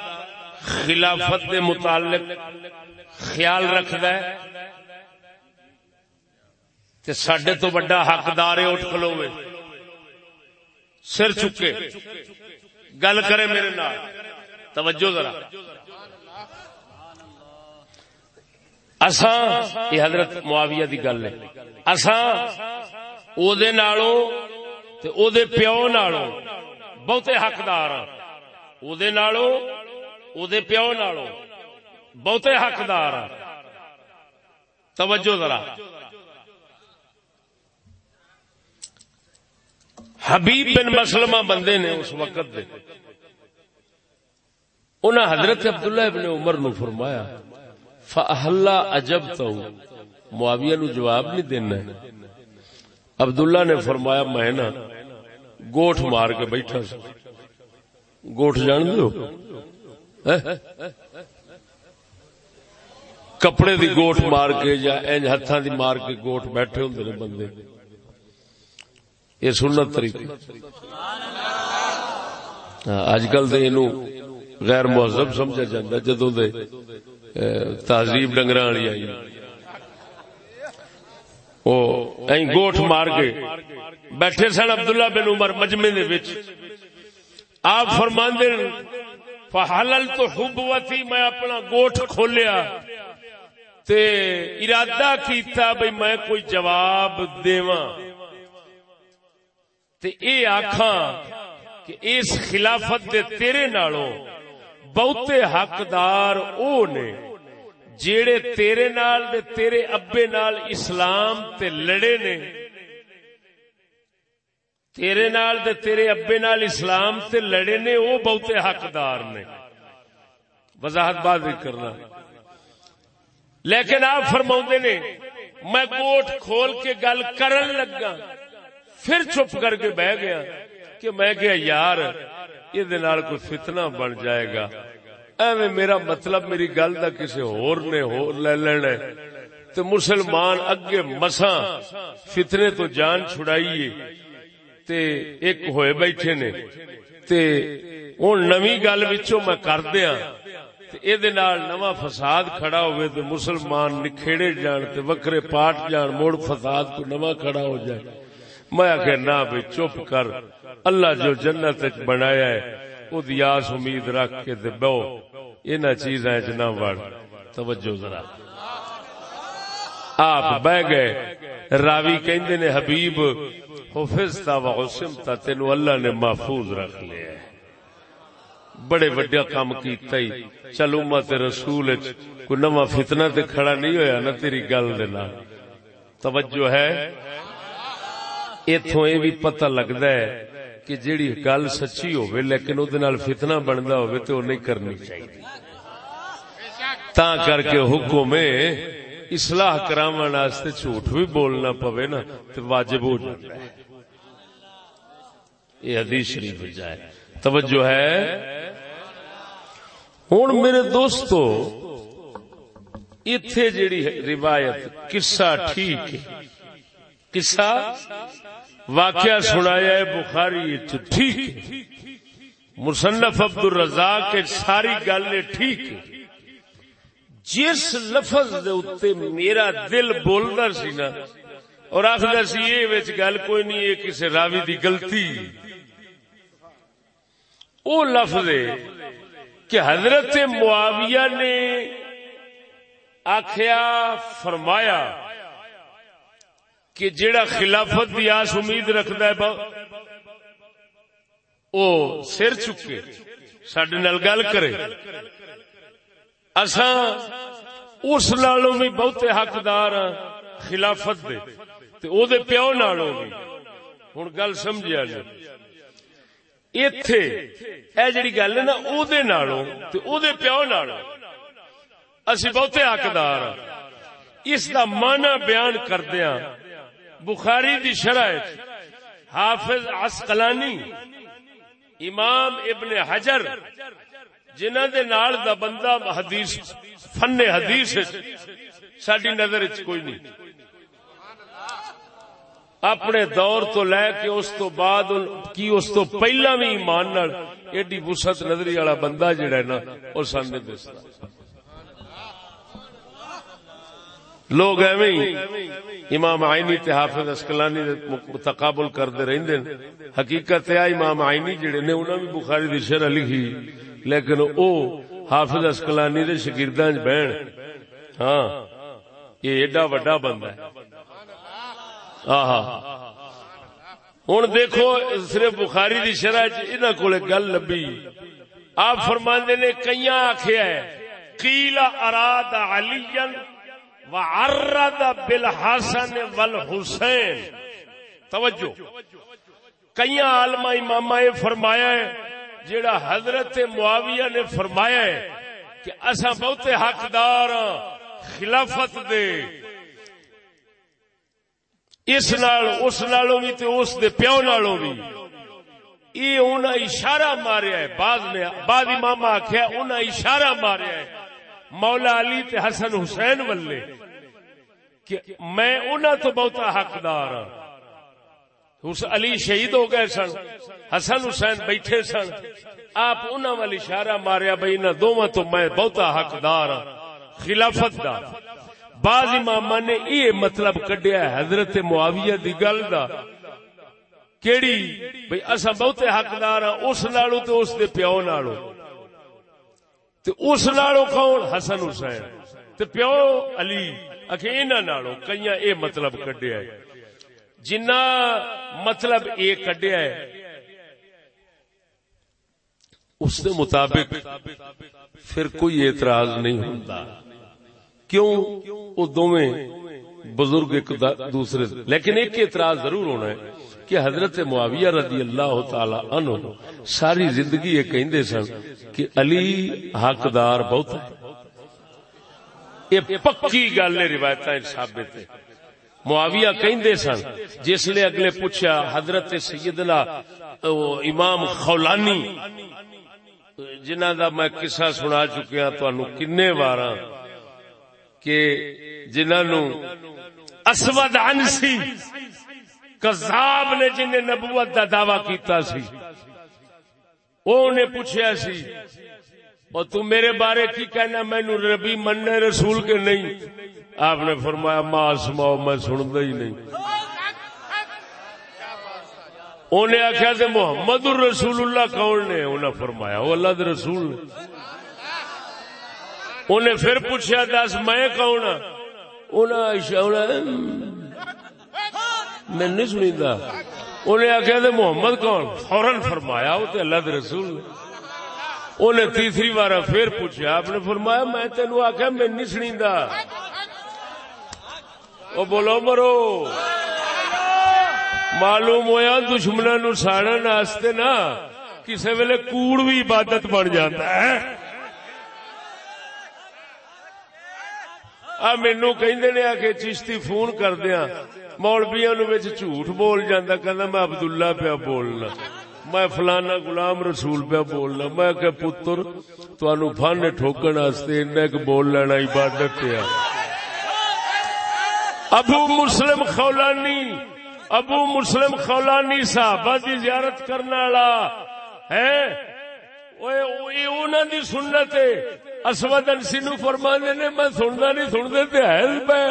خلافت دے متعلق خیال رکھد سڈے تو بڑا حقدار اٹھ کلو سر چکے۔ گل کرے میرے نال۔ توجہ ذرا۔ اساں، یہ حضرت معاویہ دی گل ہے۔ اساں او دے نالوں تے او دے پیو نالوں بہتے حقدار ہاں۔ او دے نالوں او دے پیو نالو بہتے حقدار ہاں۔ توجہ ذرا۔ حبیب بن مسلمہ بندے نے اس وقت دے۔ انہاں حضرت عبداللہ ابن عمر نو فرمایا فاحلا عجب تو معاویہ نو جواب نہیں دینا۔ عبداللہ نے فرمایا میں نا گوٹھ مار کے بیٹھا سا۔ گوٹھ جان دو کپڑے دی گوٹ مار کے یا اینج ہتھاں دی مار کے گوٹ بیٹھے ہوندے نے بندے۔ یہ سنت طریقہ۔ ہاں، اج کل تو یہ غیر مہذب سمجھا جاتا جدو دے تہذیب ڈنگر والی آئی وہ گوٹ مار کے بیٹھے سن عبداللہ بن عمر مجمے دے وچ۔ آپ فرماندے فحلل تو حبوتی میں اپنا گوٹ کھولیا۔ تے ارادہ کیتا بھئی میں کوئی جواب دیواں۔ تے اے آکھاں کہ اس خلافت دے تیرے نالوں بہتے حقدار او نے۔ جیڑے تیرے نال دے تیرے ابے نال اسلام تے لڑے نے، تیرے نال دے تیرے ابے نال اسلام تے لڑے نے او بہتے حقدار نے۔ وضاحت بات بھی کرنا۔ لیکن آپ فرما نے، میں گوٹ کھول کے گل کرن لگا، پھر چپ کر کے بہ گیا کہ میں کیا یار، یہ کوئی فتنہ بن جائے گا۔ ایویں میرا مطلب میری گل کا کسی ہور نے ہو لے لینا تو مسلمان اگے مساں فتنے تو جان چھڑائیے۔ تے ایک ہوئے بیٹھے نے۔ تے ہوں نوی گل میں کر دیا نواں فساد کھڑا ہوئے تے مسلمان نکھےڑے جان تے وکرے پاٹ جان موڑ فساد کو نواں کھڑا ہو جائے۔ میں آخر نہ بھی چپ کر۔ اللہ جو جنت بنایا ہے وہ دیاس امید رکھ کے دے بو ان چیزاں چ نہ وڑ۔ توجہ ذرا۔ آپ بہ گئے۔ راوی کہندے نے، حبیب، حفظتا و عصمتا تینو اللہ نے محفوظ رکھ لیا ہے۔ بڑے وڈیا کام کیتا ہی۔ چل امت رسول اچ کوئی نواں فتنہ تے کھڑا نہیں ہویا نا تیری گل دے نال۔ توجہ ہے۔ ایتھوں اے بھی پتہ لگدا ہے کہ جیڑی گل سچی ہوے لیکن او دے نال فتنہ بندا ہوے تے او نہیں کرنی چاہیے تا کر کے حکم اصلاح کراون واسطے جھوٹ بھی بولنا پوے نا تے واجب ہو جاتا ہے۔ یہ حدیث شریف جائے توجہ ہے؟ ہوں میرے دوستو اتے جیڑی روایت، قصہ ٹھیک قصہ واقعہ سنایا ہے بخاری ٹھیک مصنف عبد الرزاق کے ساری گل ٹھیک جس لفظ دے اتے میرا دل بولتا سی نا، اور آخر سی یہ گل کوئی نہیں، یہ کسی راوی دی غلطی۔ او لفظ کہ حضرت معاویہ نے آخیا فرمایا کہ جڑا خلافت دی آس امید رکھتا ہے او سر چکے سڈے نال گل کرے۔ اساں اس نالوں بھی بہتے حقدار ہاں خلافت دے۔ تے او دے پیو نالوں بھی ہوں گل سمجھا جائے جی۔ اتے اے جڑی گل ہے نا، او دے نالوں تے او دے پیو نالوں۔ اسی بہتے حقدار ہاں۔ اس دا معنی بیان کردیا ہاں۔ بخاری دی شرح حافظ عسقلانی، امام ابن حجر جنہ دے نال دا بندہ حدیث، فن حدیث ساری نظر کوئی نہیں۔ اپنے دور تو لے کے اس تو بعد کی اس تو پہلا بھی ایمان نال ایڈی وسعت نظری والا بندہ جڑا ہے نا، وہ سامنے دستا۔ لوگ ایویں امام آئینی تے حافظ اسکلانی تقابل کرتے رہندے حقیقت ہے امام آئینی جڑے نے انہاں بھی بخاری دی شرح لکھی، لیکن او حافظ اسکلانی دے شاگرداں وچ بہن۔ ہاں یہ ایڈا وڈا بندہ ہے۔ ہوں دیکھو، صرف بخاری دی شرح انہوں کو گل لبی آپ فرماندے نے کئی آخیا ہے؟ کیلا اراد علی و ارد بالحسن والحسین. توجہ. کئی عالم امام فرمایا ہے جڑا حضرت معاویہ نے فرمایا ہے کہ اصا بہتے حقدار ہاں، خلافت دے۔ اس نال، اس نالوں بھی تے اس دے پیو نالوں بھی یہ انہاں اشارہ ماریا ہے بعد نے بعد امام آخیا انہاں اشارہ ماریا ہے۔ مولا علی تے حسن حسین ولے کہ میں انہاں تو بہت حقدار ہاں۔ اس علی شہید ہو گئے سن، حسن حسین بیٹھے سن۔ آپ انہوں والی اشارہ ماریا بھائی نہ دونوں تو میں بہتا حقدار ہاں۔ خلافت دا۔ بعض امام نے یہ مطلب کڈیا حضرت معاویہ دی گل دا۔ کیڑی؟ بھئی اسا بہتے حقدار ہاں اس نالو تو اس دے پیو نالو تے اس نالو کون حسن حسین؟ تے پیو علی، اکھے انہاں نالو کئیاں اے مطلب کڈیا ہے؟ جنہ مطلب اے کڈیا ہے، اس کے مطابق پھر کوئی اعتراض نہیں ہوتا کیوں؟ وہ دونوں بزرگ ایک دوسرے لیکن ایک اعتراض ضرور ہونا ہے۔ کہ حضرت معاویہ رضی اللہ تعالی عنہ ساری زندگی یہ کہندے سن کہ علی حقدار بہت ہے۔ یہ پکی گل ہے روایت ثابت ہے۔ معاویہ کہندے سن، جس لیے اگلے پوچھا، حضرت سیدنا امام خولانی جنہ دا میں قصہ سنا چکیا تہن کنے بار کہ جنہوں نو اسود انسی کذاب نے جن نبوت دا دعوی کیتا سی او نے پوچھیا سی، اور تم میرے بارے کی کہنا، مینو ربی مننے رسول کے نہیں۔ آپ نے فرمایا ماں سماؤ میں سنتا ہی نہیں۔ انہیں آخیا تو محمد الرسول اللہ کون نے؟ انہیں فرمایا، وہ اللہ دے رسول نے۔ انہیں پھر پوچھا دس، میں کون ہاں؟ میں نہیں سنی انہیں آخیا تو محمد کون؟ فورن فرمایا، وہ تو اللہ رسول نے۔ انہیں تیسری بار پھر پوچھا آپ نے فرمایا، میں تینوں آخیا میں نہیں سنی وہ بولو، مرو۔ معلوم ہوا دشمنوں نو ساڑن واسطے نا کسی ویلے کوڑ بھی عبادت بن جاتا ہے۔ آ مینو کہ آ کے چشتی فون کردیا مولبیا نو جھوٹ بول جانا کہ میں عبداللہ پیا بولنا میں فلانا غلام رسول پیا بولنا میں کہ پتر تہن فن ٹھوکن واسطے بول لینا عبادت پیا ابو مسلم خولانی ابو مسلم خولانی صاحب زیارت کرنے والا ہے دی سنت اسود انسی نو فرما نے میں سنتا نہیں سنتے تو ہے پہ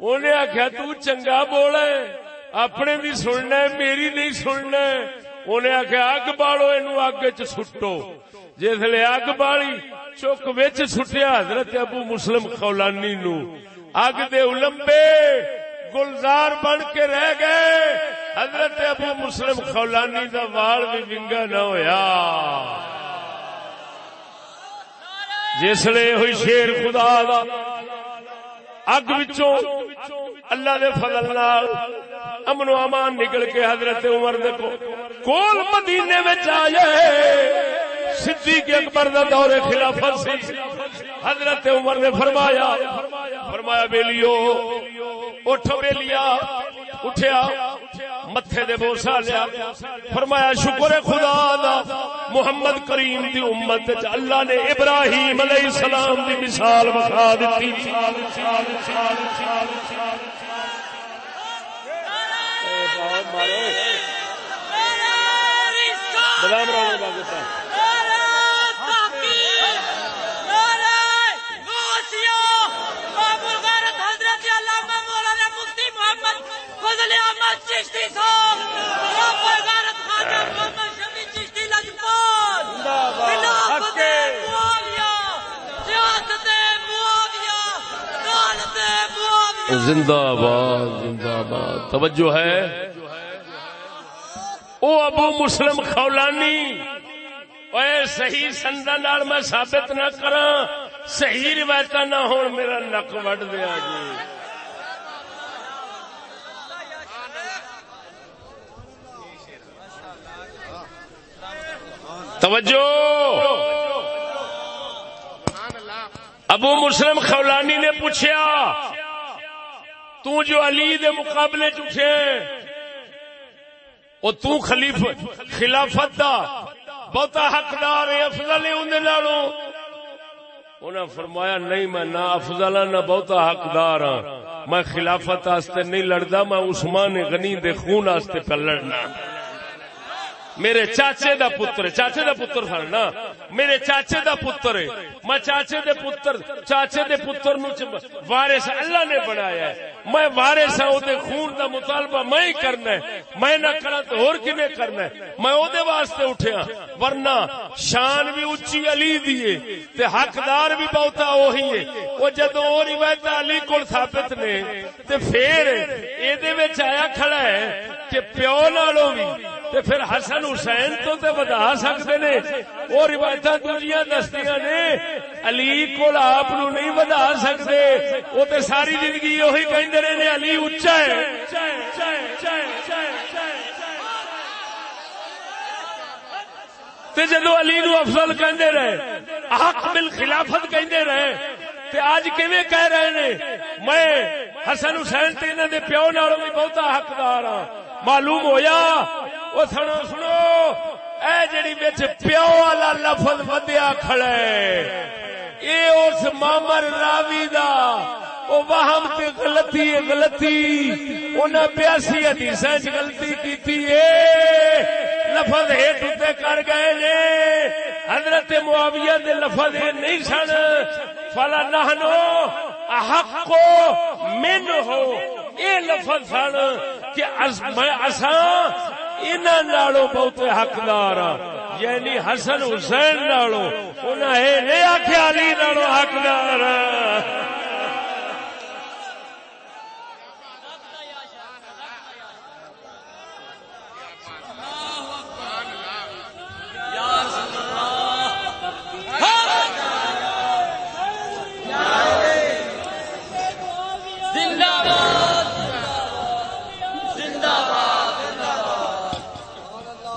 انہیں آخیا تنگا بول اپنے بھی سننا میری نہیں سننا انہیں آخیا اگ بالو یہ اگ چٹو جسے اگ بالی چک بچ سٹیا حضرت ابو مسلم خولانی نو اگ دے لمبے گلزار بن کے رہ گئے۔ حضرت ابو مسلم خولانی دا وال بھی ونگا نہ ہویا۔ جس لیے ہوئی شیر خدا دا۔ اگ وچوں اللہ دے فضل نال امن و امان نکل کے حضرت عمر دے کو کول مدینے وچ آئے۔ صدیق اکبر دا دور خلافت سی۔ حضرت عمر نے فرمایا فرمایا بیلیو، اٹھ بیلیا اٹھیا۔ متھے دے بوسا لیا۔ فرمایا شکر خدا دا محمد کریم دی امت وچ اللہ نے ابراہیم علیہ السلام دی مثال بخا دتی۔ غلام رانا باغتا زندہ باد زندہ باد توجہ ہے؟ او ابو مسلم خولانی۔ اے صحیح سندا نال میں ثابت نہ کراں صحیح روایت نہ ہون میرا نک وڈ دیا جی۔ توجہ! ابو مسلم خولانی نے پوچھا تو جو علی دے مقابلے چٹھے وہ تو خلیف خلافت دا بہتا حقدار ہے، افضل ہے اندر لالوں انہیں فرمایا، نہیں، میں نہ افضل ہاں، نہ بہتا حقدار ہاں۔ میں خلافت آستے نہیں لڑدا، میں عثمان غنی دے خون آستے پہ لڑنا۔ میرے چاچے دا پتر چاچے دا پتر تھا نا۔ میرے چاچے دا پتر ہے۔ میں چاچے دے پتر، چاچے دے پتر نو وارث اللہ نے بنایا ہے۔ میں وارث ہوں دے خون دا مطالبہ میں ہی کرنا ہے۔ میں نہ کرا تو اور کنے کرنا ہے؟ میں او دے واسطے اٹھیا ہاں۔ ورنہ شان بھی اچھی علی دیے تے حقدار بھی بہتا وہی ہے۔ وہ جدو او روایت علی کول ثابت نے، تے پھر اے دے وچ آیا کھڑا ہے کہ پیو نالوں بھی تے پھر حسن حسین تو تے بدا سکتے نے۔ وہ روایت دوجیاں دستیاں نے۔ علی کو آپ نو نہیں بدا سکتے۔ وہ تے ساری زندگی وہی کہندے رہے نے علی اچا ہے۔ تے جدو علی نو افضل کہندے رہے، حق بالخلافت کہندے رہے، تے آج کیویں کہہ رہے نے، میں حسن حسین تے انہاں دے پیو نالوں بھی بہتا حقدار ہاں۔ معلوم ہویا؟ وہ سنو سنو۔ اے جڑی بچ پیو والا لفظ ودیا کھڑے اے اس مامر راوی دا، او وہم تے غلطی ہے، غلطی۔ انہاں پیاسی حدیثاں وچ غلطی کیتی اے لفظ ہیٹ تے کر گئے نے۔ حضرت معاویہ دے لفظ نہیں سن۔ فلا نہنو احق من ہو اے لفظ سن کہ میں اساں انہاں نالوں بہت حقدار ہاں۔ یعنی حسن حسین نالوں انہاں اے نہیں آکھیا علی نالوں حقدار ہاں۔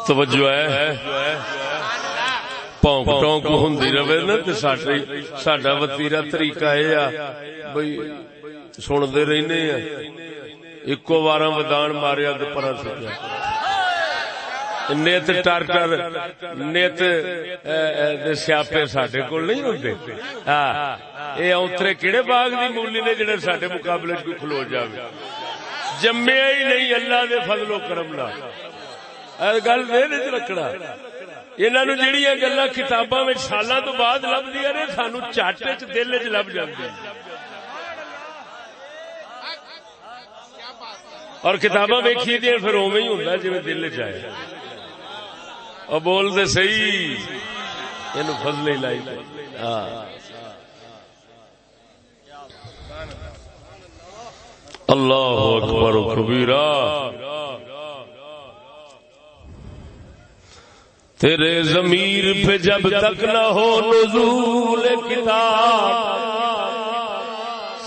توجہ ہے۔ پونک ٹونک ہوں رہے نا سڈا وتیرا طریقہ یہ آ سنتے رہنے ایکو بار ودان ماریا تو پرا سکیا نیت ٹر کر نیت سیاپے سڈے کول نہیں ہوتے یہ اوترے کہڑے باغ کی مولی نے جڑے سڈے مقابلے چ کھلو جائے جمیا ہی نہیں اللہ دے فضل و کرم نہ گل دیر رکھنا۔ انہوں نے جہیا گلا کتاباں سال تو بعد لب دیا نے سانو چٹ چ دل چ لب جاتی اور کتاباں ویکھی دیا پھر اوے ہی ہوں جی دل چاہے اور بول دے سی یہ فضل ہی لائی۔ ہاں۔ اللہ اکبر کبیرہ۔ تیرے ضمیر پہ جب تک نہ ہو نزول کتاب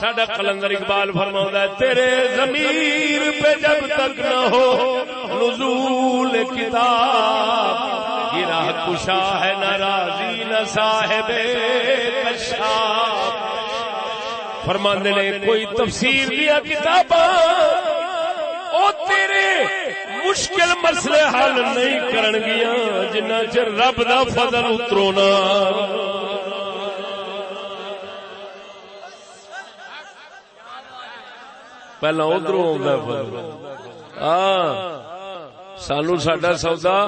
سڈا کلندر اقبال فرما ہے، تیرے ضمیر پہ جب تک نہ ہو نزول کتاب، گرا کشا ہے ناراضی نہ صاحب فرماندے نے، کوئی تفسیر دیا کتاب او تیرے مشکل مسئلے حل نہیں کرن گیا جنہ چر رب دا فضل اترونا پہلا ادھر فضل۔ ہاں سانو سڈا سودا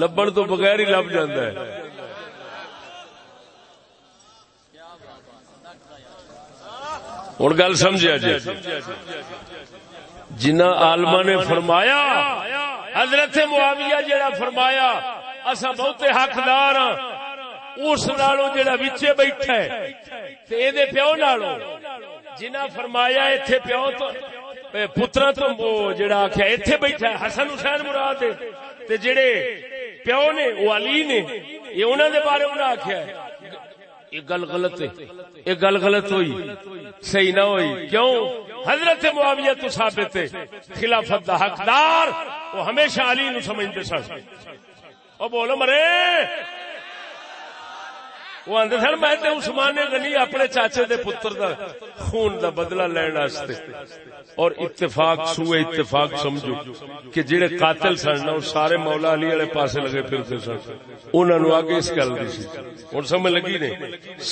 لبن تو بغیر ہی لب جاندہ ہے۔ ہوں گل سمجھا جی؟ جنہ آلما نے فرمایا، حضرت معاویہ جڑا فرمایا اصا بہت حقدار ہاں اس نالوں جڑا بچے بیٹھا ہے، تے دے پیو نالوں، جنہ فرمایا ایتھے پیو تو پترا تو جڑا آخیا ایتھے بیٹھا ہے، حسن حسین مراد تے جڑے پیو نے وہ علی نے یہ انہوں دے بارے انہیں آخیا ہے۔ یہ گل غلط ہے۔ یہ گل غلط ہوئی۔ صحیح نہ ہوئی۔ کیوں؟ حضرت معاویہ تو ثابت ہے۔ خلافت دا حقدار وہ ہمیشہ علی نو سمجھتے سن۔ او بولو مرے۔ وہ آدھے سن میں تے عثمان غنی اپنے چاچے دے پتر دا خون دا بدلہ لین واسطے۔ اور اتفاق، سوئے اتفاق سمجھو کہ جڑے قاتل سن نا سارے مولا علی والے پاسے لگے پھرتے سن۔ انہاں نو اگے اس گل دی سی۔ ہن سمجھ لگی نے؟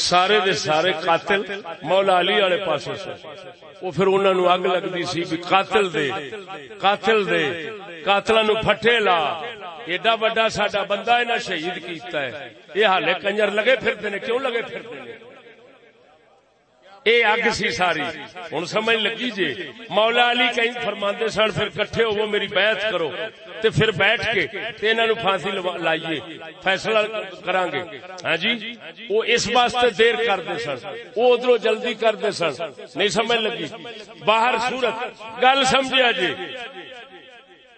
سارے دے سارے قاتل مولا علی والے پاسے سن۔ وہ پھر انہاں نو اگ لگدی سی بھی قاتل دے قاتل دے قاتلاں نو پھٹے لا۔ ایڈا بڑا ساڈا بندہ انہاں شہید کیتا ہے۔ یہ حالے کنجر لگے پھر پھرتے نے کیوں لگے پھرتے نے اے اگ سی ساری۔ ہوں سمجھ لگی جی۔ مولا علی کہیں فرماندے سن، پھر کٹھے ہو میری بیعت کرو۔ تے پھر بیٹھ کے تے انہاں نو پھانسی لائیے۔ فیصلہ کران گے ہاں جی؟ وہ اس واسطے دیر کرتے سن۔ وہ ادھر جلدی کرتے سن۔ نہیں سمجھ لگی؟ باہر صورت گل سمجھا جی۔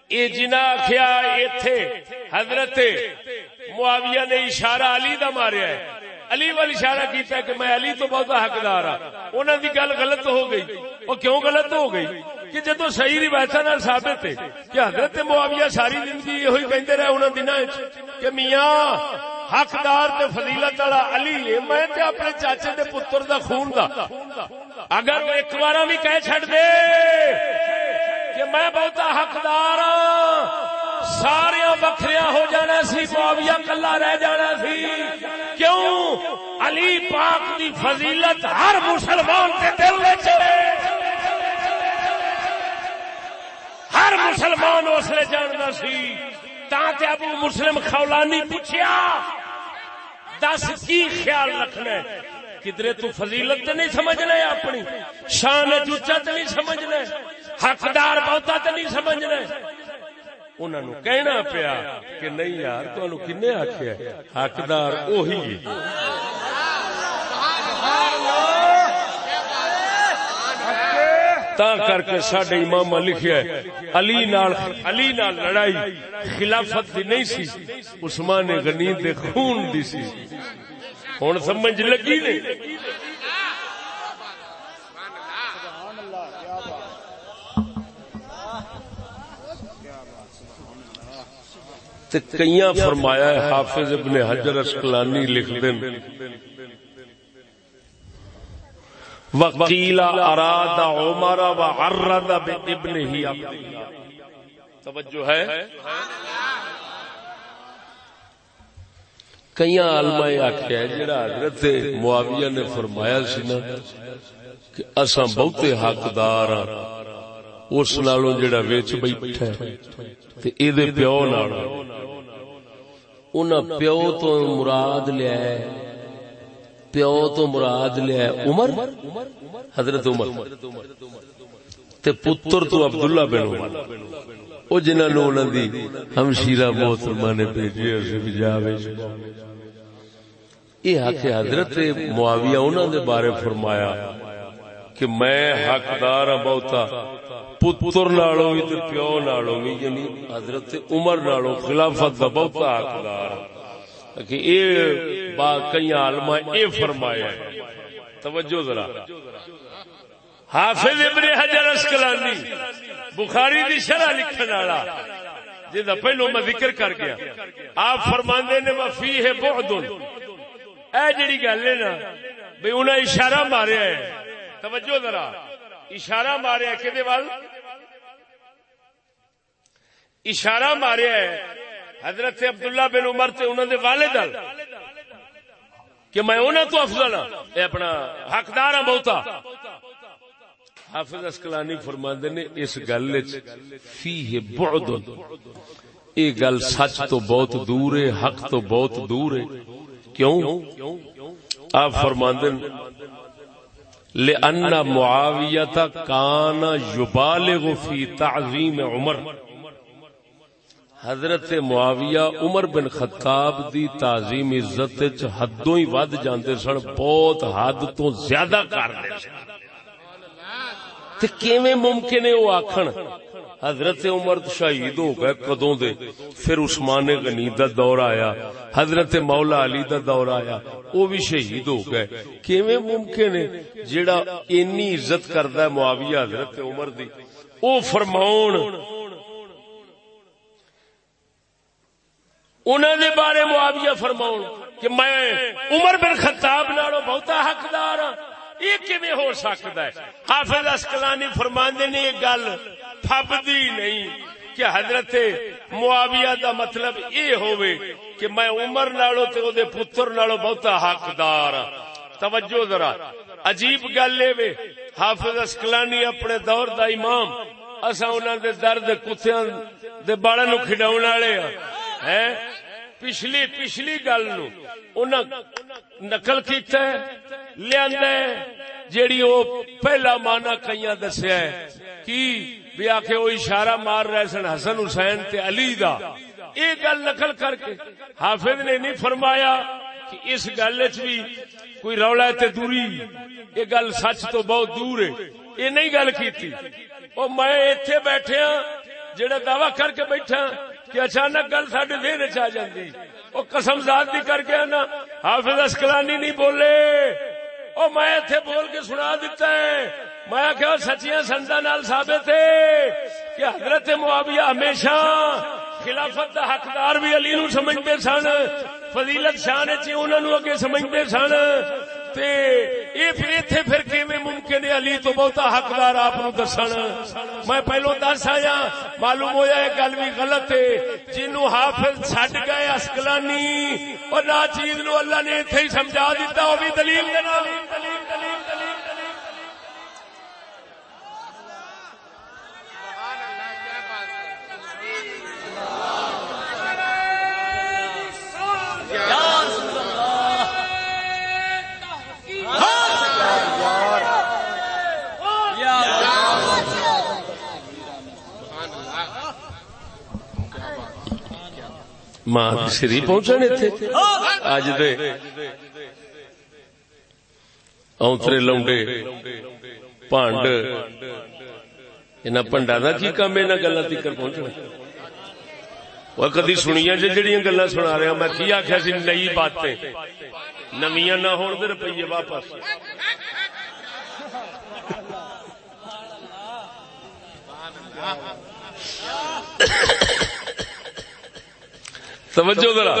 یہ جنا آخیا ایتھے حضرت معاویہ نے اشارہ علی دا ماریا ہے۔ علی وال اشارہ کیتا ہے کہ میں علی تو بہت حقدار ہاں۔ انہوں دی گل غلط ہو گئی۔ وہ کیوں غلط ہو گئی؟ کہ جدو صحیح روایت نال ثابت ہے کہ حضرت معاویہ ساری زندگی یہ کہندے رہے انہاں دنوں کہ میاں، حقدار تے فضیلت والا علی ہے، میں تے اپنے چاچے دے پتر دا خون دا۔ اگر ایک بار بھی کہہ چھڑ دے کہ میں بہت حقدار ہاں۔ سارا بکھریا ہو جانا سی، معاویہ کلا رہ جانا سی۔ کیوں؟ علی پاک دی فضیلت ہر مسلمان کے دل میں چلے ہر مسلمان اس لیے جاننا سی۔ تاکہ ابو مسلم خولانی پوچھیا، دس کی خیال رکھنا کدھر تو فضیلت تو نہیں سمجھنا اپنی؟ شان چوچا تو نہیں سمجھنا حقدار بہتا تو نہیں سمجھنا انہوں نے کہنا پیا کہ نہیں یار تمہیں کن آخیا حقدار اہی تا کر کے سڈے امام لکھیا علی نال علی نال لڑائی خلافت دی نہیں سی، عثمان غنی دے خون دی سی۔ ہوں سمجھ لگی نہیں کئی فرمایا ہے، حافظ ابن حجر اسکلانی لکھ دین۔ وکیلا اراد عمر و عرض ابن ہی توجہ ہے۔ کئی علماء آخیا جڑا حضرت معاویہ نے فرمایا سی نا، کہ اساں بہتے حقدار ہاں۔ اس نالوں جڑا ویچ بیٹھا ہے تے اے دے پیو نال انہاں پیو تو مراد لیا ہے، پیو تو مراد لیا ہے عمر، حضرت عمر۔ تے پتر تو عبداللہ بن عمر۔ او جنہاں نو انہاں دی ہمشیرہ محترمہ نے بھیجی اسے بھی جاوے یہ حق حضرت معاویہ انہاں دے بارے فرمایا کہ میں حقدار ہاں بہتا۔ پتر نالوں بھی تے پیو نالوں بھی یعنی حضرت عمر نالوں خلافت دا بہتا حقدار کہ اے با کئی عالمہ اے فرمایا ہے توجہ ذرا حافظ ابن حجر اسکلانی بخاری دی شرح لکھن والا جدا پہلو میں ذکر کر گیا آپ فرماندے نے وفی ہے بعد اے جڑی گل ہے نا بھئی انہاں اشارہ ماریا ہے توجہ ذرا اشارہ ماریا کہ اشارہ ماریا ہے حضرت عبداللہ بن عمر تے انہوں دے والد کہ میں انہوں تو افضل ہاں۔ اے اپنا حقدار ہاں بہتا۔ حافظ اسکلانی فرماندے نے، اس گل فی بعد۔ یہ گل سچ تو بہت دور ہے، حق تو بہت دور ہے۔ کیوں؟ آپ فرماندے لأن معاویت کان یبالغ فی تعظیم عمر۔ حضرت معاویہ عمر بن خطاب دی تعظیم عزت چ حدوں ہی ود جاندے سن، بہت حد تو زیادہ کر دے سن۔ تے کیویں ممکن ہے او آکھن؟ حضرت عمر شہید ہو گئے کدوں دے؟ پھر عثمان غنی دا دور آیا، حضرت مولا علی دا دور آیا وہ بھی شہید ہو گئے۔ کیویں ممکن ہے جیڑا اینی عزت کردا ہے معاویہ حضرت عمر دی؟ او فرماون انہاں دے بارے معاویہ فرماون کہ میں عمر بن خطاب نالوں بہتا حقدار ہاں۔ یہ کیویں ہو سکتا ہے؟ حافظ اسکلانی فرماندے نے یہ گل پھبدی نہیں کہ حضرت معاویہ دا مطلب یہ ہوئے کہ میں عمر نالوں تے او دے پتر نالوں بہتا حقدار ہاں۔ توجہ ذرا۔ عجیب گل اے حافظ اسکلانی اپنے دور دا امام۔ اسا انہاں دے درد کتیاں دے باڑا نو کھڈاون والے ہاں۔ ہیں؟ پچھلی پچھلی گل نو انہاں نقل کیتا ہے، لیندا ہے، جیڑی او پہلا معنی کئیاں دسیا ہے۔ کی؟ بھی آکھے او اشارہ مار رہے سن، حسن حسین تے علی دا۔ یہ گل نقل کر کے حافظ نے نہیں فرمایا کہ اس گل بھی کوئی رولا تے دوری۔ یہ گل سچ تو بہت دور ہے۔ یہ نہیں گل کیتی۔ او میں ایتھے بیٹھے ہاں جڑا دعوی کر کے بیٹھا کہ اچانک گل ساڈے دین وچ آ جاندی۔ او قسم ذات دی کر کے نا، حافظ اسکلانی نہیں بولے۔ او میں ایتھے بول کے سنا دیتا ہے میں آخیا سچیاں سندا نال ثابت ہے کہ حضرت معاویہ ہمیشہ خلافت دا حقدار بھی علی نو سمجھتے سن، فضیلت شان چ انہاں نو اگے سمجھتے سن۔ تے اے پھر ایتھے پھر کیویں ممکن ہے علی تو بہتا حقدار آپ نو دسن؟ میں پہلو دس آیا، معلوم ہویا یہ گل بھی غلط ہے۔ جنو حافظ چھڈ گئے اسکلانی، اور نہ چیز نو اللہ نے ایتھے ہی سمجھا دیتا، وہ بھی دلیل دے نال۔ دلیل دلیل دلیل ماں شری پہنچنے تھے۔ اج دے۔ اونترے لونڈے۔ پانڈ۔ انہاں پنڈا دا کی کام انہاں گلاں تکر پہنچنا۔ وہ کدی سنیا جی جڑیاں گلاں سنا رہا ہاں، میں کی آخیا سی نئی باتیں۔ نمیاں نہ ہون دے روپیے واپس۔ توجہ ذرا۔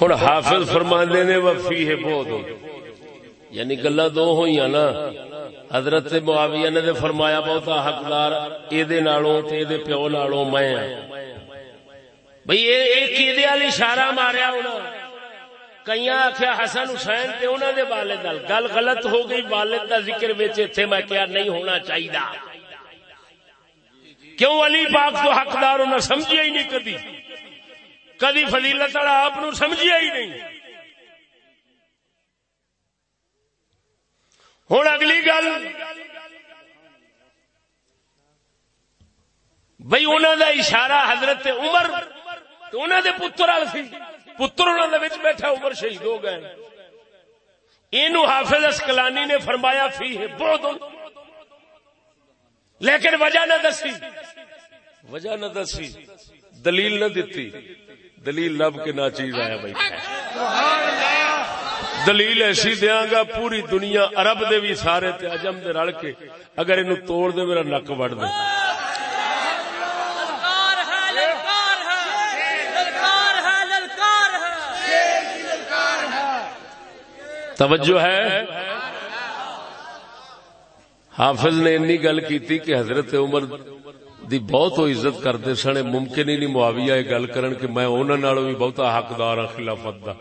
ہوں حافظ فرماندے نے وفی ہے بہت۔ یعنی گلا دو ہوئی نا۔ حضرت معاویہ نے فرمایا بہت حقدار یہ پیو نالوں میں بھائی یہ اشارہ ماریا ہونا کئی آخیا حسن حسین تے انہوں نے والد گل غلط ہو گئی، والد کا ذکر اتنے میں کیا نہیں ہونا چاہیے کیوں علی پاک تو حقدار انہیں سمجھیا ہی نہیں کدی؟ کدی فضیلت والا آپ سمجھیا ہی نہیں۔ ہوں اگلی گل۔ بھائی انہوں دا اشارہ حضرت عمر تو انہوں دے پتر وال سی۔ پتر انہوں دے وچ بیٹھا عمر شہید ہو گئے۔ اینو حافظ اسکلانی نے فرمایا، فی ہے بہت۔ لیکن وجہ نہ دسی۔ وجہ نہ دسی۔ دلیل نہ دیتی دلیل لب کے نہ چیز آیا بھائی۔ دلیل ایسی دیا گا پوری دنیا عرب دے بھی سارے تے عجم دے رل کے اگر انو توڑ دے میرا نک وڑ دے۔ للکار ہے للکار ہے للکار ہے للکار ہے توجہ ہے حافظ نے انی گل کیتی کہ حضرت عمر دی بہت عزت کرتے سن، ممکن ہی نہیں معاویہ یہ گل کرن کہ میں انہاں نالوں بھی بہتا حقدار ہاں خلافت دا۔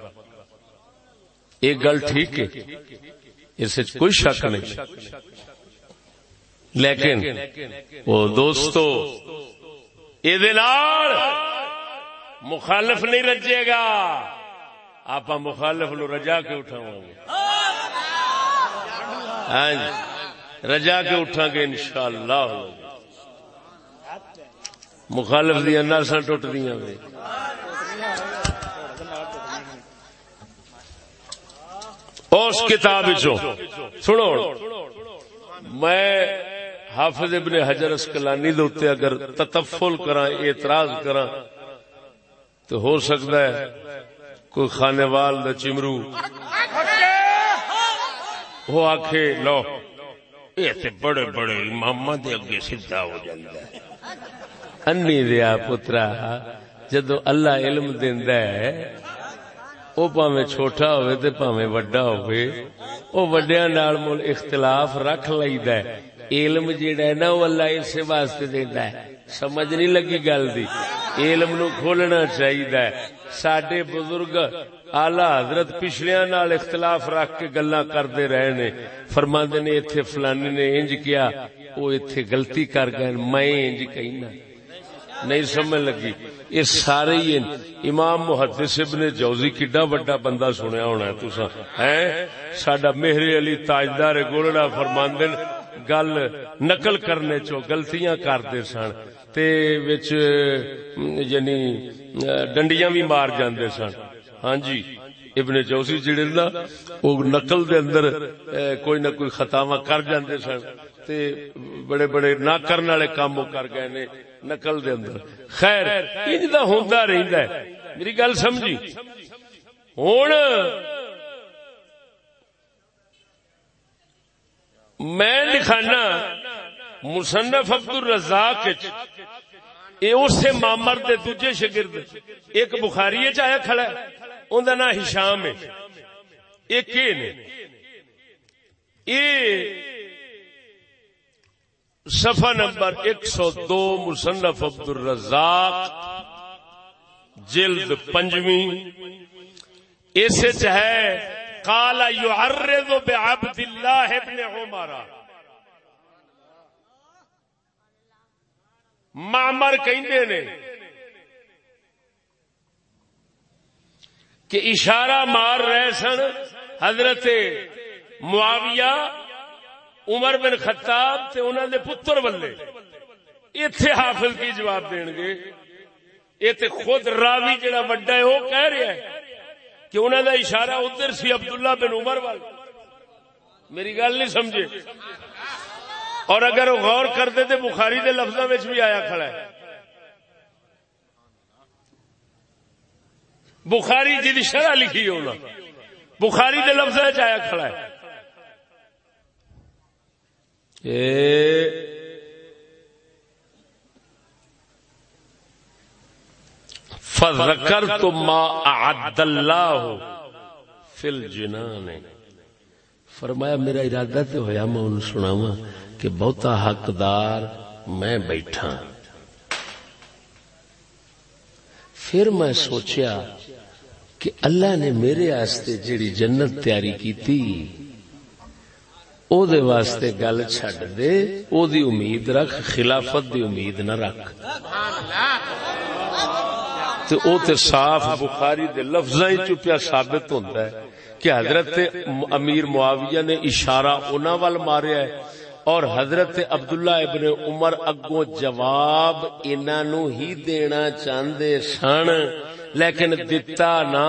ایک گل ٹھیک ہے، اس وچ کوئی شک نہیں۔ لیکن وہ دوستو اے دے نال مخالف نہیں رجے گا۔ آپ مخالف نو رجا کے اٹھاؤں گے۔ ہاں جی۔ رجا کے اٹھا گے انشاءاللہ مخالف دیا نرساں ٹوٹ دیا اس کتاب سنو۔ میں حافظ ابن حجر اسکلانی دے اگر تتفل کرا اعتراض کرا تو ہو سکتا ہے کوئی خانے وال دا چمرو وہ آخ لو۔ یہ بڑے بڑے امام دے اگے سیدھا ہو جاتا ہے۔ انی دیا پترا جدو اللہ علم دیندا ہے، او پاویں چھوٹا ہوئے تے پاویں وڈا ہوئے او وڈیاں نال مول اختلاف رکھ لئیدا ہے۔ علم جیڑا ہے نا وہ اللہ اسے واسطے دیندا ہے۔ سمجھ نہیں لگی گل دی۔ علم نو کھولنا چاہیے سڈے بزرگ آلہ حضرت پچھلیا نال اختلاف رکھ کے گلا کرتے رہے نے۔ فرما نے اتنے فلانی نے انج کیا وہ اتنے گلتی کر گئے میں انج کہنا نہیں سمجھ لگی۔ یہ سارے ہی امام محدث ابن جوزی کڈا بڑا بندہ سنیا ہونا ہے تسا ہے ساڈا مہر علی تاجدار گولڑا فرماندن گل نقل کرنے چو گلتیاں کرتے سن۔ تے وچ یعنی ڈنڈیاں بھی مار جاندے سن ہاں جی ابن جوسی جڑے نا او نقل دے اندر کوئی نہ کوئی خطاواں کر جاندے سن تے بڑے بڑے نہ کرن والے کام کر گئے نے نقل دے اندر خیر انج دا ہوندا رہندا ہے میری گل سمجھی ہن میں لکھانا مصنف عبد الرزاق اے اسے مامر دے دوجے شگرد، ایک بخاری چ آیا کھڑا ہے ان کا نام ہشام ہے۔ ایک یہ نے؟ یہ صفحہ نمبر ایک سو دو مصنف عبد الرزاق جلد پنجویں۔ اسے چاہے کالا یو ارد بعبد اللہ ابن عمرہ مامر نے کہ اشارہ مار رہے سن حضرت معاویہ، عمر بن خطاب تے انہوں دے پتر بلے اتے حافظ کی جواب دین گے۔ یہ تے خود راوی جڑا وڈا ہے، وہ کہہ رہا ہے کہ انہوں دا اشارہ ادھر سی عبداللہ بن عمر وال۔ میری گل نہیں سمجھے۔ اور اگر وہ غور کرتے تو بخاری کے لفظوں میں بھی آیا کھڑا ہے۔ بخاری جی شرح لکھی ہونا بخاری کے لفظ آیا کھڑا ہے۔ فذکر تو ما اعد اللہ فل جنان فرمایا میرا ارادہ تو ہوا میں ان سناواں۔ کہ بہتا حقدار میں بیٹھا۔ پھر میں سوچیا کہ اللہ نے میرے آستے جڑی جنت تیاری کی تھی او دے واسطے گل چھڈ دے او دی امید رکھ، خلافت دی امید نہ رکھ۔ تو او تے صاف بخاری دے لفظاں چپیا ثابت ہوندا ہے کہ حضرت امیر معاویہ نے اشارہ انہاں وال ماریا ہے۔ اور حضرت عبداللہ ابن عمر اگوں جواب انہوں ہی دینا چاہتے سن، لیکن دتا نہ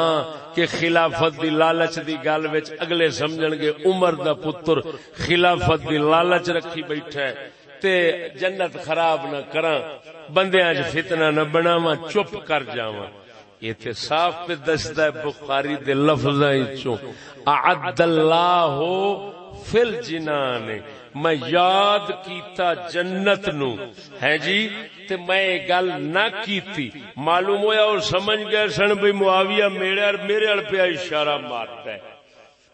کہ خلافت دی لالچ دی گل وچ اگلے سمجھن گے عمر دا پتر خلافت دی لالچ رکھی بیٹھا ہے، تے جنت خراب نہ کراں، بندیاں وچ فتنہ نہ بناواں، چپ کر جاواں۔ یہ تے صاف پہ دستا ہے بخاری دے لفظاں وچوں، اعد اللہ فل جنان میں یاد کیتا جنت نو۔ ہے جی؟ تے میں گل نہ کیتی۔ معلوم ہویا اور سمجھ گئے سن بھی معاویہ میرے اور میرے ال پہ اشارہ مارتا ہے۔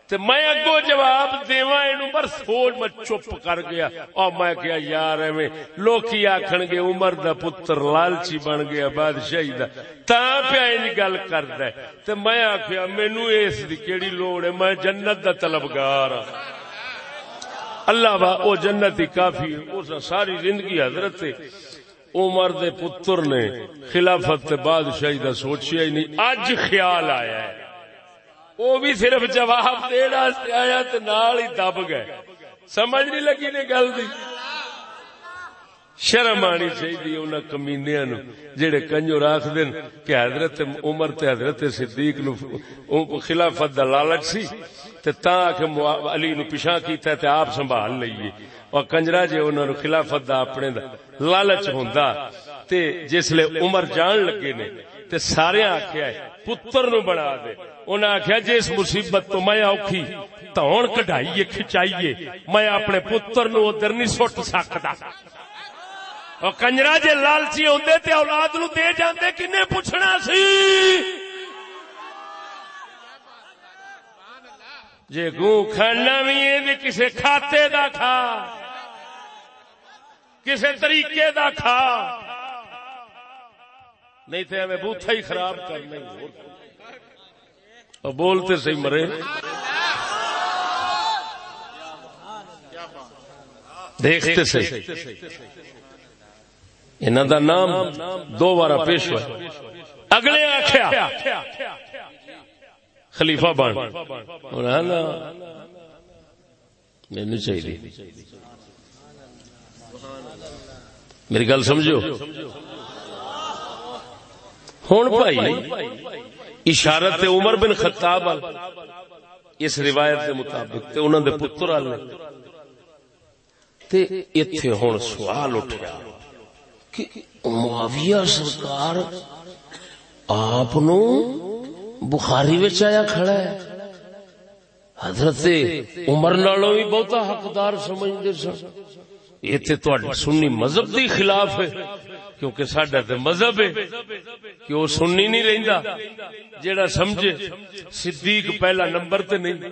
تے میں اگو جواب دیواں اینو، پر سوچ میں چپ کر گیا۔ اور میں کہیا یار ایویں لوکی آکھن گے، عمر دا پتر لالچی بن گیا، بادشاہی دا۔ تا پیا این گل کردا ہے۔ تے میں آکھیا، مینوں اس دی کیڑی لوڑ ہے؟ میں جنت دا طلبگار ہاں۔ اللہ با او جنت ہی کافی اس ساری زندگی حضرت عمر دے پتر نے خلافت بادشاہی دا سوچیا ہی نہیں اج خیال آیا ہے۔ وہ بھی صرف جواب دینا آیا تو نال ہی دب گئے۔ سمجھ نہیں لگی نے گل دی۔ شرم آنی چاہیے ان کمینیا نو جہے کنجو راک دن کہ حضرت عمر تے حضرت صدیق نو خلافت دا لالچ سی۔ تے تا کہ علی نو پیشا کیتا تے آپ سنبھال لئیے۔ اور کنجرا جے انہاں نو خلافت دا اپنے دا لالچ ہوندا، تے جس لے عمر جان لگے نے، تے سارے آکھیا ہے، پتر نو بنا دے۔ انہاں آکھیا، جے اس مصیبت تو میں اوکھی تون کڈھائیے، کھچائیے، میں اپنے پتر نو ادھر نہیں سٹ سکدا اور کنجرا جے لالچی ہوندے تے اولاد نو دے جاندے، کنے پوچھنا سی؟ جے گوں کھانا بھی ہے تے کسے کھاتے دا کھا۔ کسے طریقے دا کھا۔ نہیں تے ہمیں بوتھا ہی خراب کرنا ہی اور بولتے صحیح مرے۔ دیکھتے صحیح۔ انہوں دا نام دو بارہ پیش ہوا اگلے آخیا خلیفہ بن۔ مینو چاہیے۔ میری گل سمجھو؟ ہوں بھائی، اشارت عمر بن خطاب اس روایت کے مطابق انہوں نے پتر اتے ہوں سوال اٹھا کہ معاویہ سرکار آپ بخاری آیا کھڑا ہے۔ حضرت عمر نالوں بھی بہتا حقدار سمجھتے سن۔ یہ سنی مذہب دی خلاف ہے، کیونکہ سڈا تو مذہب ہے کہ وہ سننی نہیں رہندا۔ جیڑا سمجھے، صدیق پہلا نمبر تے نہیں۔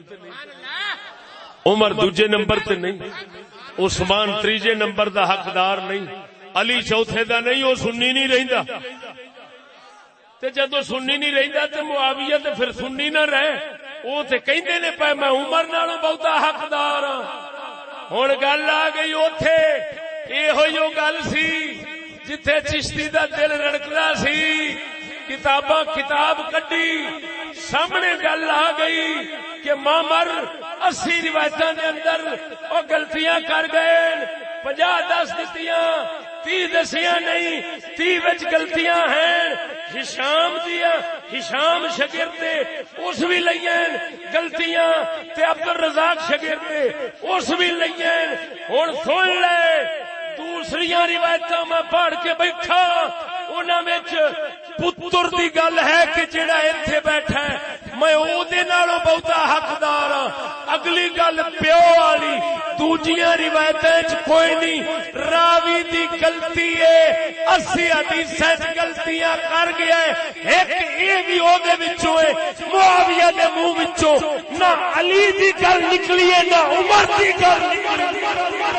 عمر دوجے نمبر تے نہیں۔ عثمان تیجے نمبر دا حقدار نہیں۔ علی چوتھے دا نہیں، وہ سننی نہیں رہندا۔ تے جدو سننی نہیں رہندا تے معاویہ تے پھر سننی نہ رہے، او تے کہندے نے پے میں عمر نالوں بہتا حقدار ہاں۔ ہن گل آ گئی اوتھے، ایہو گل سی جتھے چشتی دا دل رڑکدا سی۔ کتاباں کتاب کڈی، سامنے گل آ گئی کہ مامر، اسی روایت دے اندر او غلطیاں کر گئے پنجا دس دتیاں تی دسیاں نہیں، تی وچ غلطیاں ہیں۔ ہشام دیا ہشام شگرد اس بھی لئیں غلطیاں تے عبد الرزاق شگرد اس بھی لئیں ہن سن لے دوسری روایت میں پڑھ کے بیٹھا پتر دی گل ہے کہ جڑا اتنے بیٹھا ہے، میں او بہتا حقدار ہاں۔ اگلی گل پیو والی، دوجیاں روایت کوئی نہیں۔ راوی دی گلتی ہے، اسی حدیث گلتیاں کر گیا ہے۔ ایک یہ بھی او دے وچوں ہے، معاویہ دے منہ وچوں۔ نہ علی دی گل نکلی ہے، نہ عمر دی گل نکلی ہے۔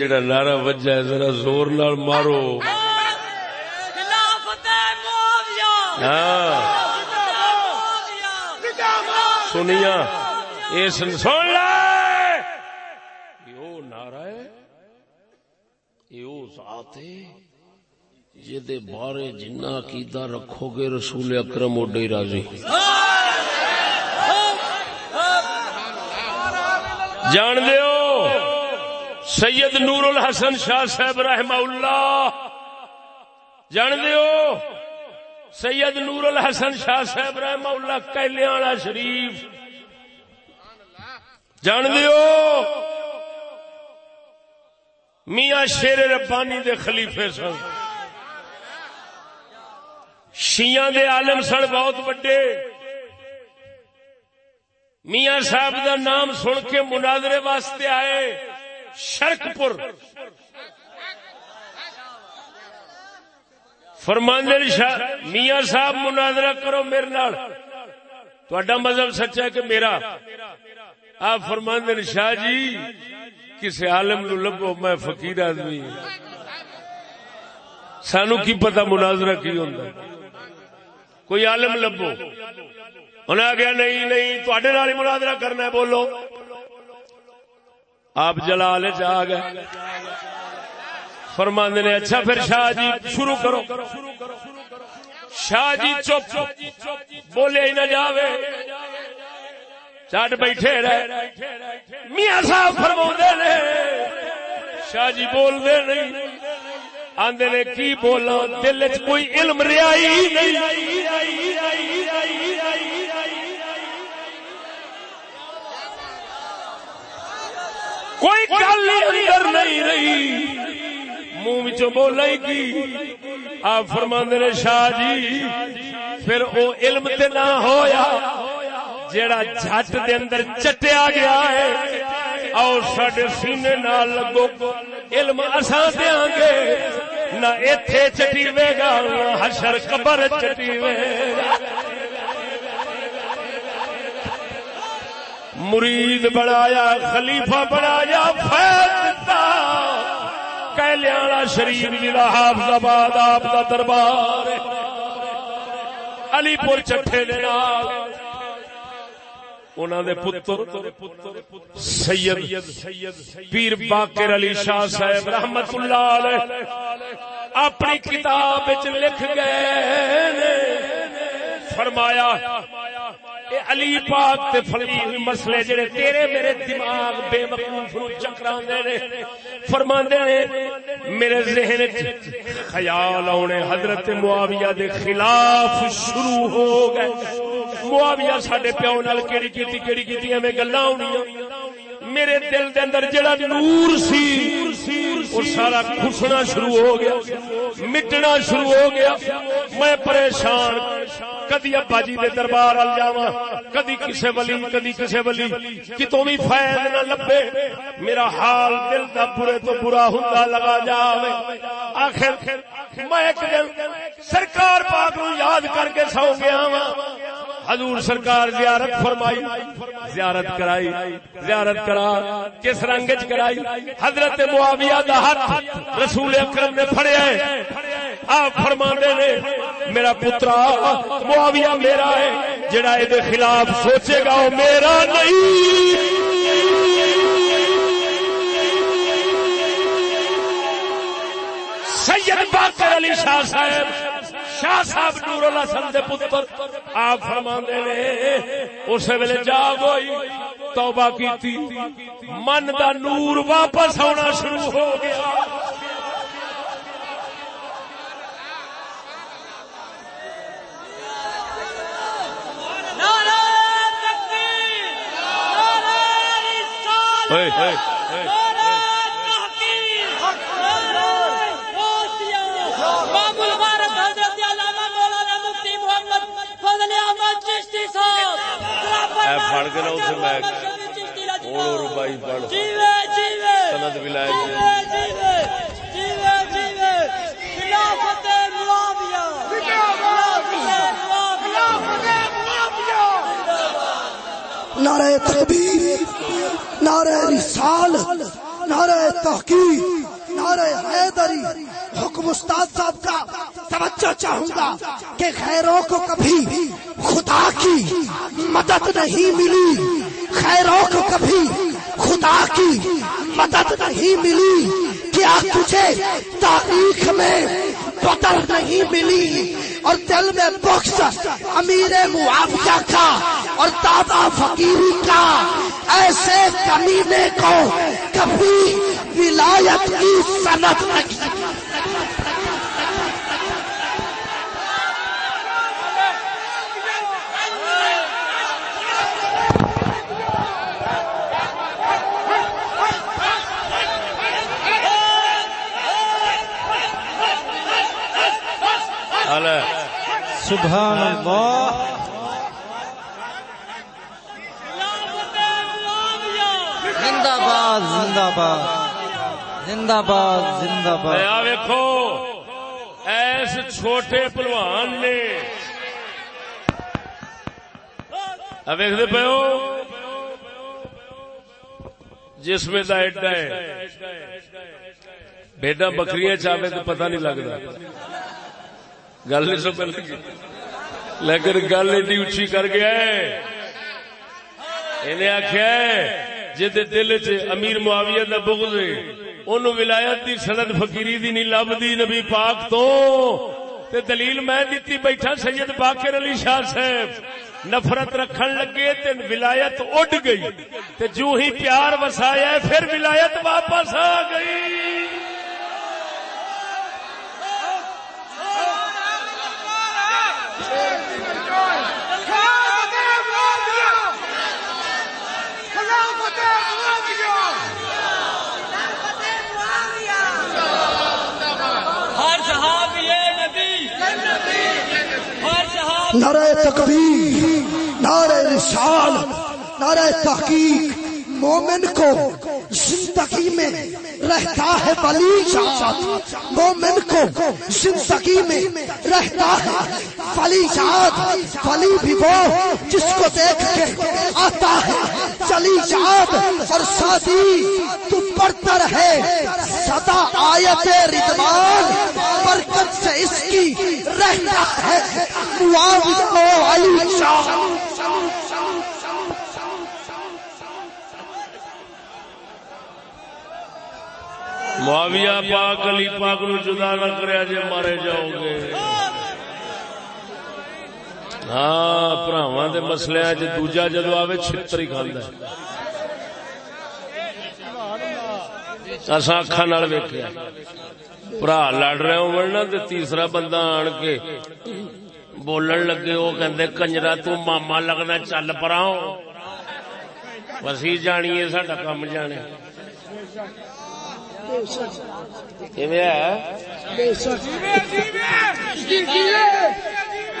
جڑا نعرہ وجہ ہے، ذرا زور نال مارو۔ ہاں۔ سنیا سن لے! نعرہ ہے ذات ہے بارے جنہ عقیدہ رکھو گے رسول اکرم اوڈے راضی۔ جان دیو؟ سید نور الحسن شاہ صاحب رحمہ اللہ جان دیو؟ سید نور الحسن شاہ صاحب رحمہ اللہ کہلے شریف۔ جان دیو؟ میاں شیر ربانی دے خلیفے سن۔ شیعہ دے عالم سن بہت بڑے میاں صاحب دا نام سن کے مناظرے واسطے آئے۔ شرک پور فرماندے میاں صاحب مناظرہ کرو میرے نال۔ تھوڑا مذہب سچا ہے کہ میرا؟ آپ فرماندے شاہ جی کسی عالم نو لبو، میں فقیر آدمی سانو کی پتا مناظرہ کی ہوں کوئی عالم لبو؟ انہیں آ گیا نہیں نہیں تھوڑے نال مناظرہ کرنا ہے، بولو۔ آپ جلال جا گئے۔ فرماند نے اچھا پھر شاہ جی شروع کرو۔ شاہ جی چپ۔ بولے ہی نہ جاوے۔ چٹ بیٹھے رہے۔ میاں صاحب فرما نے شاہ جی بول دے نہیں۔ آندے نے، کی بولا دل چ کوئی علم رہا ہی نہیں۔ کوئی گل اندر نہیں رہی۔ منہ بولا ہی کی۔ آپ فرما نے شاہ جی پھر او علم تے نہ ہویا، جیڑا جھٹ دے اندر چٹیا گیا ہے اور سڈے سینے نال لگو۔ علم اساں دیاں گے، نہ ایتھے چٹیوے گا، نہ حشر قبر چٹیوے گا۔ مرید بنایا، خلیفہ بنایا، فیض دیتا کہلیاں شریف جی حافظ آباد، آپ کا دربار علی پور چٹھے دے نال۔ انہوں دے پتر، سید پیر باقر علی شاہ صاحب رحمت اللہ علیہ، اپنی کتاب لکھ گئے فرمایا، اے علی پاک تے فلمی مسئلے جڑے تیرے میرے دماغ بے مقوف نو چکران دے نے فرمان دے نے، میرے ذہن وچ خیال آنے حضرت معاویہ دے خلاف شروع ہو گئے۔ معاویہ ساڈے پیو نال کیڑی کیتی کیڑی کیتی میں گلاں ہونیاں۔ میرے دل دے اندر جڑا نور سی، وہ سارا کھسنا شروع ہو گیا، مٹنا شروع ہو گیا۔ میں پریشان کدی ابا جی دے دربار ال جاواں، کدی کسے ولی، کدی کسے ولی، کتوں بھی فائد نہ لبے، میرا حال دل دا برے تو برا ہوندا لگا جاوے۔ آخر میں ایک دن سرکار پاک نو یاد کر کے سو گیا وا حضور سرکار زیارت فرمائی، زیارت کرائی، زیارت کرا، کس رنگ کرائی؟ حضرت معاویہ دا ہاتھ رسول اکرم نے پھڑیا ہے۔ آپ فرما نے، میرا پترا معاویہ میرا ہے، جڑا یہ خلاف سوچے گا وہ میرا نہیں۔ سید باقر علی شاہ صاحب شاہ صاحب نور اللہ سن دے پتر آپ فرما نے اس ویلے جاگ ہوئی توبہ کی من دا نور واپس آنا شروع ہو گیا hey, hey. پڑ کے نا اسے میں۔ ہوں روپائی پڑھ سند ولائے نعرہ تکبیر نعرہ رسال نعرہ تحقیق۔ نعرہ حیدری حکم استاد صاحب کا توجہ چاہوں گا کہ خیروں کو کبھی خدا کی مدد نہیں ملی۔ خیروں کو کبھی خدا کی مدد نہیں ملی۔ کیا تجھے تاریخ میں قدر نہیں ملی اور دل میں بخش، امیر معاوضہ کا اور دادا فقیری کا۔ ایسے کمینے کو کبھی ولایت کی صنعت نہیں۔ سبحان اللہ۔ زندہ باد زندہ باد۔ زندہ باد زندہ باد۔ ویکو ایس چھوٹے پلوان نے۔ ویکتے پے جس میں دا ایڈا ہے۔ بیٹا بکریاں چاہے تو پتہ نہیں لگتا گل نہیں سو لگی لیکن گل ایڈی اچھی کر گیا انہیں آخیا جی دل چ امیر معاویہ دا بغض ہے اونوں ولایت دی سند فقیری دی نہیں لبدی نبی پاک تو تے دلیل میں دیتی بیٹھا سید باقر علی شاہ صاحب نفرت رکھن لگے تے ولایت اڈ گئی تے جو ہی پیار وسایا پھر ولایت واپس آ گئی نعرہ تکبیر نعرہ رسال، نعرہ تحقیق، مومن کو زندگی میں رہتا ہے بلی جات مومن کو زندگی میں رہتا ہے بلی جات بلی بھی وہ جس کو دیکھ کے آتا ہے چلی جات اور شادی تو پڑھتا رہے سدا آیت ردوان برکت سے اس کی رہتا ہے۔ معاویہ علی شاہ۔ معاویہ پاک، علی پاک نو جدا نہ کریا جے مارے جاؤ گے۔ ہاں بھراواں دے مسئلے چ دوجا جدو آوے چھتر ہی کھاندا ہے۔ اساں اکھاں نال ویکھیا۔ بھرا لڑ رہے ہون نا تے تیسرا بندہ آن کے بولن لگے وہ کہندے کنجرا تو ماما لگنا چل پراں وسی جانیے ساڈا کم جانے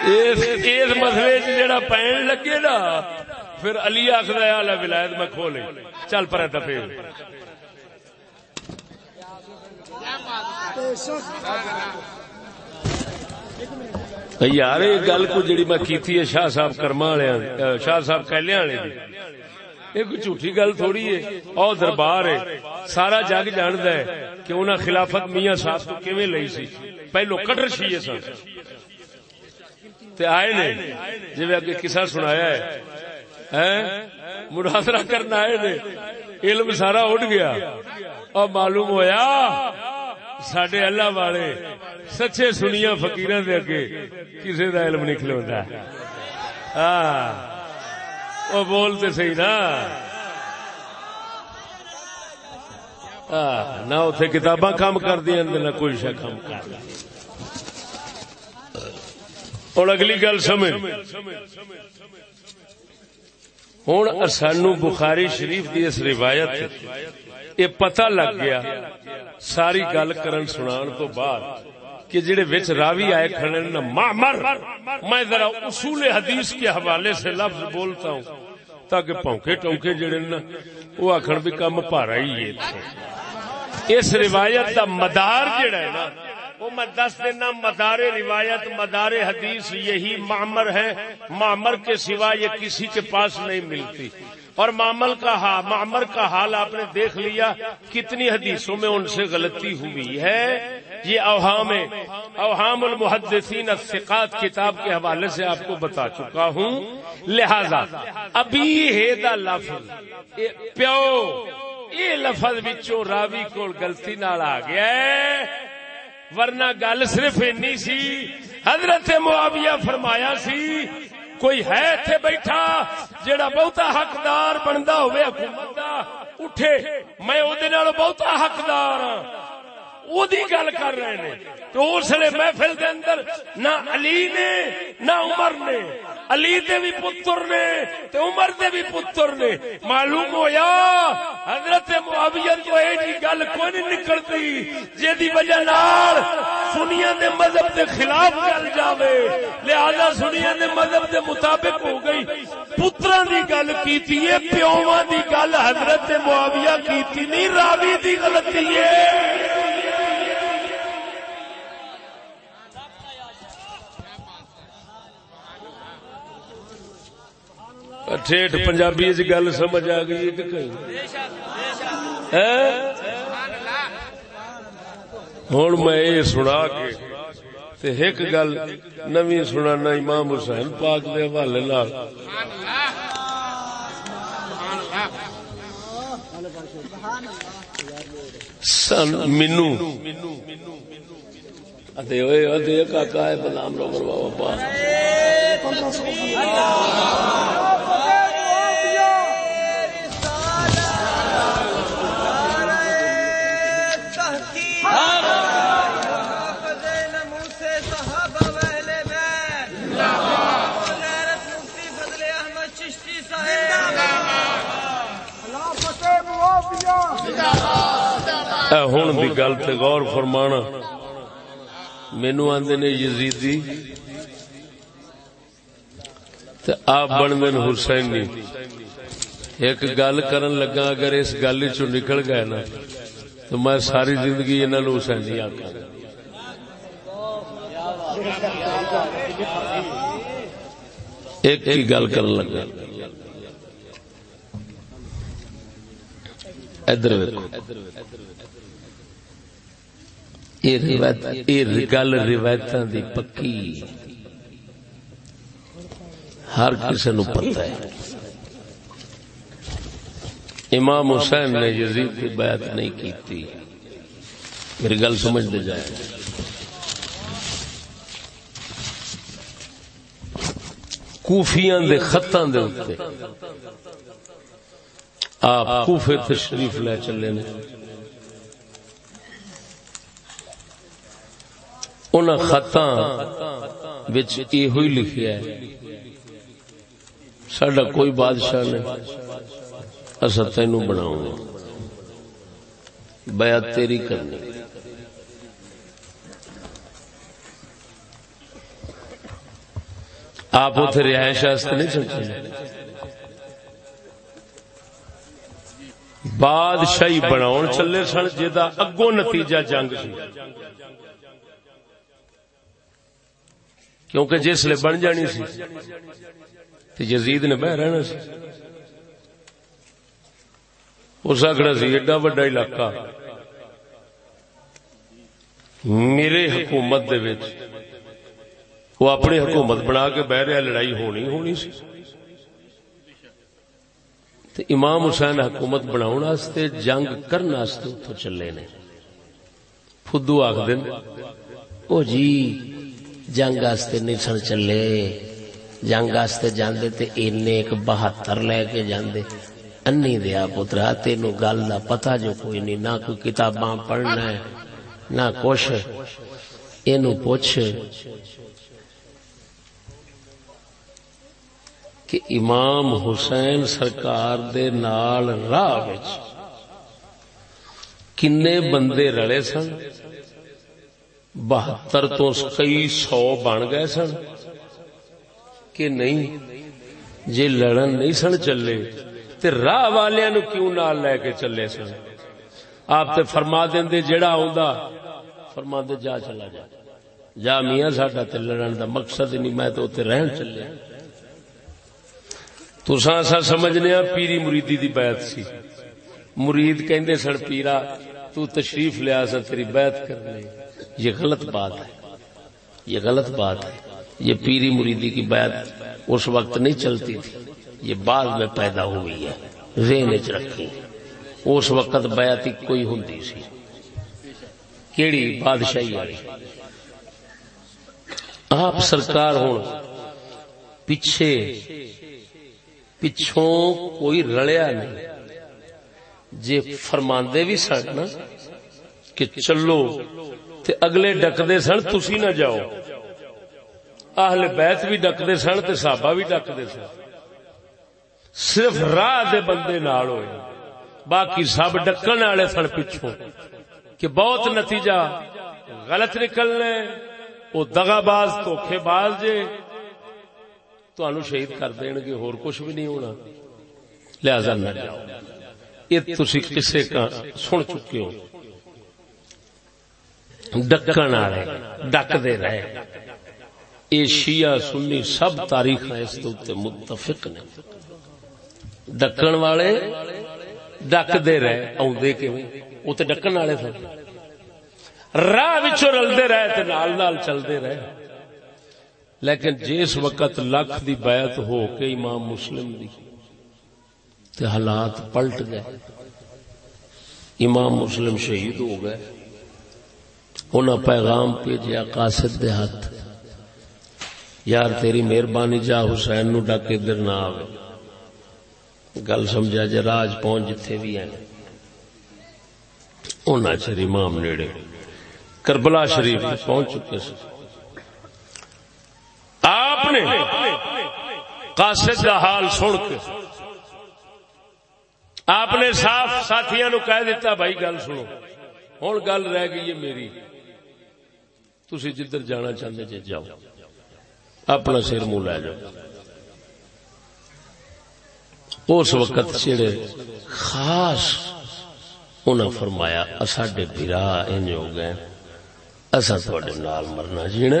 اس مسئلے جڑا پین لگے نا پھر علی آخر آل ولایت میں کھولے چل پر دفے یار، یہ گل کو جڑی میں کیتی ہے شاہ صاحب کرما والے شاہ صاحب کہلے والے یہ کوئی جھوٹی گل تھوڑی ہے۔ او دربار ہے۔ سارا جگ جاند ہے کہ انہاں خلافت میاں صاحب تو کیویں لئی سی۔ پہلو کٹر شیعہ سن۔ تے آئے نے جی اگے قصہ سنایا ہے۔ ہیں؟ مناظرہ کرنا آئے نے۔ علم سارا اٹھ گیا۔ اور معلوم ہویا سڈے اللہ والے سچے سنیا فکیر دے اگے کسی دا علم نہیں کھلوا ہاں وہ بولتے صحیح نا۔ نہ اتے کتاباں کام کر دیا نہ کوئی شا کام کر اور اگلی گل سمجھ۔ ہوں سانو بخاری شریف کی اس روایت یہ پتہ لگ گیا، ساری گل کرن سنان تو بعد کہ جڑے وچ راوی آئے کھڑے نا معمر میں ذرا اصول حدیث کے حوالے سے لفظ بولتا ہوں تاکہ پونکے ٹونکے جڑے نا، وہ آخر بھی کم پارا ہی ہے اس روایت دا مدار جڑا ہے نا، وہ میں دس دینا مدار روایت، مدار حدیث یہی معمر ہے۔ معمر کے سوا یہ کسی کے پاس نہیں ملتی۔ اور معمل کا معمر کا حال آپ نے دیکھ لیا، کتنی حدیثوں میں ان سے غلطی ہوئی ہے۔ یہ اوہام اوہام المحدثین الثقات کتاب کے حوالے سے آپ کو بتا چکا ہوں۔ لہذا، ابھی ہے دا لفظ پیو یہ لفظ بچوں راوی کو غلطی نال آ گیا ہے۔ ورنہ گل صرف اینی سی، حضرت معاویہ فرمایا سی کوئی ہے اتنے بیٹھا، جیڑا بہتا حقدار بنتا ہوئے حکومت دا، اٹھے، میں وہ بہتا حقدار ہاں۔ دی گل کر رہے نے۔ تو اس لیے محفل دے اندر نہ علی نے، نہ عمر نے علی دے بھی پتر نے تے عمر دے بھی پتر نے۔ معلوم ہویا؟ حضرت معاویہ تو اے جی گل کوئی نہیں نکلتی جے دی وجہ نال سنیاں دے مذہب دے خلاف گل جاوے۔ لہذا سنیاں دے مذہب دے مطابق ہو گئی۔ پتراں دی گل کیتی ہے پیوواں دی گل حضرت معاویہ کیتی نہیں، راوی دی غلطی ہے۔ ٹھیٹ پنجابی گل سمجھ آ گئی ہوں میں یہ سنا کے ایک گل نو سنا امام حسین پاک کے حوالے سن مینو۔ کاکا ہے بلام روگر بابا ہوں بھی گل تے غور فرمانا۔ مینو آدھے نے یزیدی، تے آپ بن دین حسین ایک گل کرن لگا، اگر اس گل چ نکل گئے نا، تو میں ساری زندگی انہوں نے حسین آخا ایک ہی گل کرن لگا۔ ادھر گل روایت دی پکی۔ ہر کسی نو پتہ ہے۔ امام حسین نے یزید کی بیعت نہیں کی تھی میری گل سمجھ دے جائے۔ کوفیاں دے خطاں دے اوتے آپ کوفے تشریف لے چلے نے۔ ان خطاں وچ یہ ہوئی لکھیا ہے۔ ساڈا کوئی بادشاہ نہیں۔ اصا تین بناؤں گا۔ بیعت تیری کرنی۔ آپ اتنے رہائش نہیں چلتے بادشاہی بناؤ چلے سن جا اگو نتیجہ جنگ سی۔ کیونکہ جس لیے بن جانی سی۔ یزید نے بہ رہنا سی۔ اس آخر سی، ایڈا وڈا علاقہ۔ میرے حکومت دے وچ وہ اپنی حکومت بنا کے بہ رہا لڑائی ہونی ہونی سی۔ تے امام حسین حکومت بناؤ جنگ کرنے اتو چلے نے۔ فدو آخ دن او جی۔ جنگ آستے نہیں سن چلے۔ جنگ آستے جاندے تے اینے ایک بہتر لے کے جاندے۔ انی دیا پترا تین گل کا پتا جو کوئی نہیں، نہ کوئی کتاباں پڑھنا ہے، نہ کچھ۔ یہ پوچھ کہ امام حسین سرکار دے نال راہ کنے بندے رلے سن؟ بہتر تو کئی سو بن گئے سن کہ نہیں؟ جی لڑن نہیں سن چلے، تے راہ والے نو کیوں نال لے کے چلے سن؟ آپ تے فرما دیں جڑا آندا فرما دے جا چلا جا۔ جا میاں ساڈا تے لڑن دا مقصد نہیں، میں تو تے رہن چلے۔ تساں اسا سمجھنے ہاں پیری مریدی دی بیعت سی۔ مرید کہندے سن، پیرا، تو تشریف لیا سا تیری بیعت کر یہ غلط بات ہے۔ یہ غلط بات ہے۔ یہ پیری مریدی کی بیعت اس وقت نہیں چلتی تھی۔ یہ بعد میں پیدا ہوئی ہے۔ ذہن چ رکھی اس وقت بیعتی کوئی ہوں سی۔ کیڑی بادشاہی والی۔ آپ سرکار ہوں۔ پیچھے، پچھوں کوئی رلیا نہیں۔ جی فرماندے بھی سن کہ چلو تے اگلے ڈکدے سن، تسی نہ جاؤ۔ اہل بیت بھی ڈکدے سن تے صحابہ بھی ڈکدے سن۔ صرف راہ دے بندے نال ہوئے۔ باقی سب ڈکن والے سن پچھوں۔ کہ بہت نتیجہ غلط نکلنے وہ دگا باز دھوکھے باز جے۔ تو شہید کر دین گے اور کچھ بھی نہیں ہونا۔ لہذا نہ جاؤ۔ یہ تھی کسے کا سن چکے ہو۔ ڈکن والے ڈک دے رہے یہ شیعہ سنی سب تاریخ اس متفق نے۔ ڈکن والے ڈک دے رہے آدھے وہ تو ڈکن والے سن۔ راہ رلتے رہے نال نال چلتے رہے۔ لیکن جس وقت لکھ دی بیعت ہو کے امام مسلم دی تے حالات پلٹ گئے۔ امام مسلم شہید ہو گئے۔ انہاں پیغام بھیجیا قاصد دے ہاتھ۔ یار تیری مہربانی جا حسین نو ڈک ادھر نہ آوے۔ گل سمجھا جی راج پہنچ جتھے بھی ہیں۔ اونا چر امام نیڑے۔ کربلا شریف پہنچ چکے سے آپ نے قاصد کا حال سن کے آپ نے صاف ساتھیاں نو کہہ دیتا، بھائی گل سنو۔ ہوں گل رہ گئی ہے میری۔ تھی جدھر جانا چاہتے جی جاؤ۔ اپنا سر منہ لے جاؤ۔ اس وقت چڑے خاص انہاں فرمایا اساڈے برا انج ہو گئے اسا تواڈے نال مرنا جینا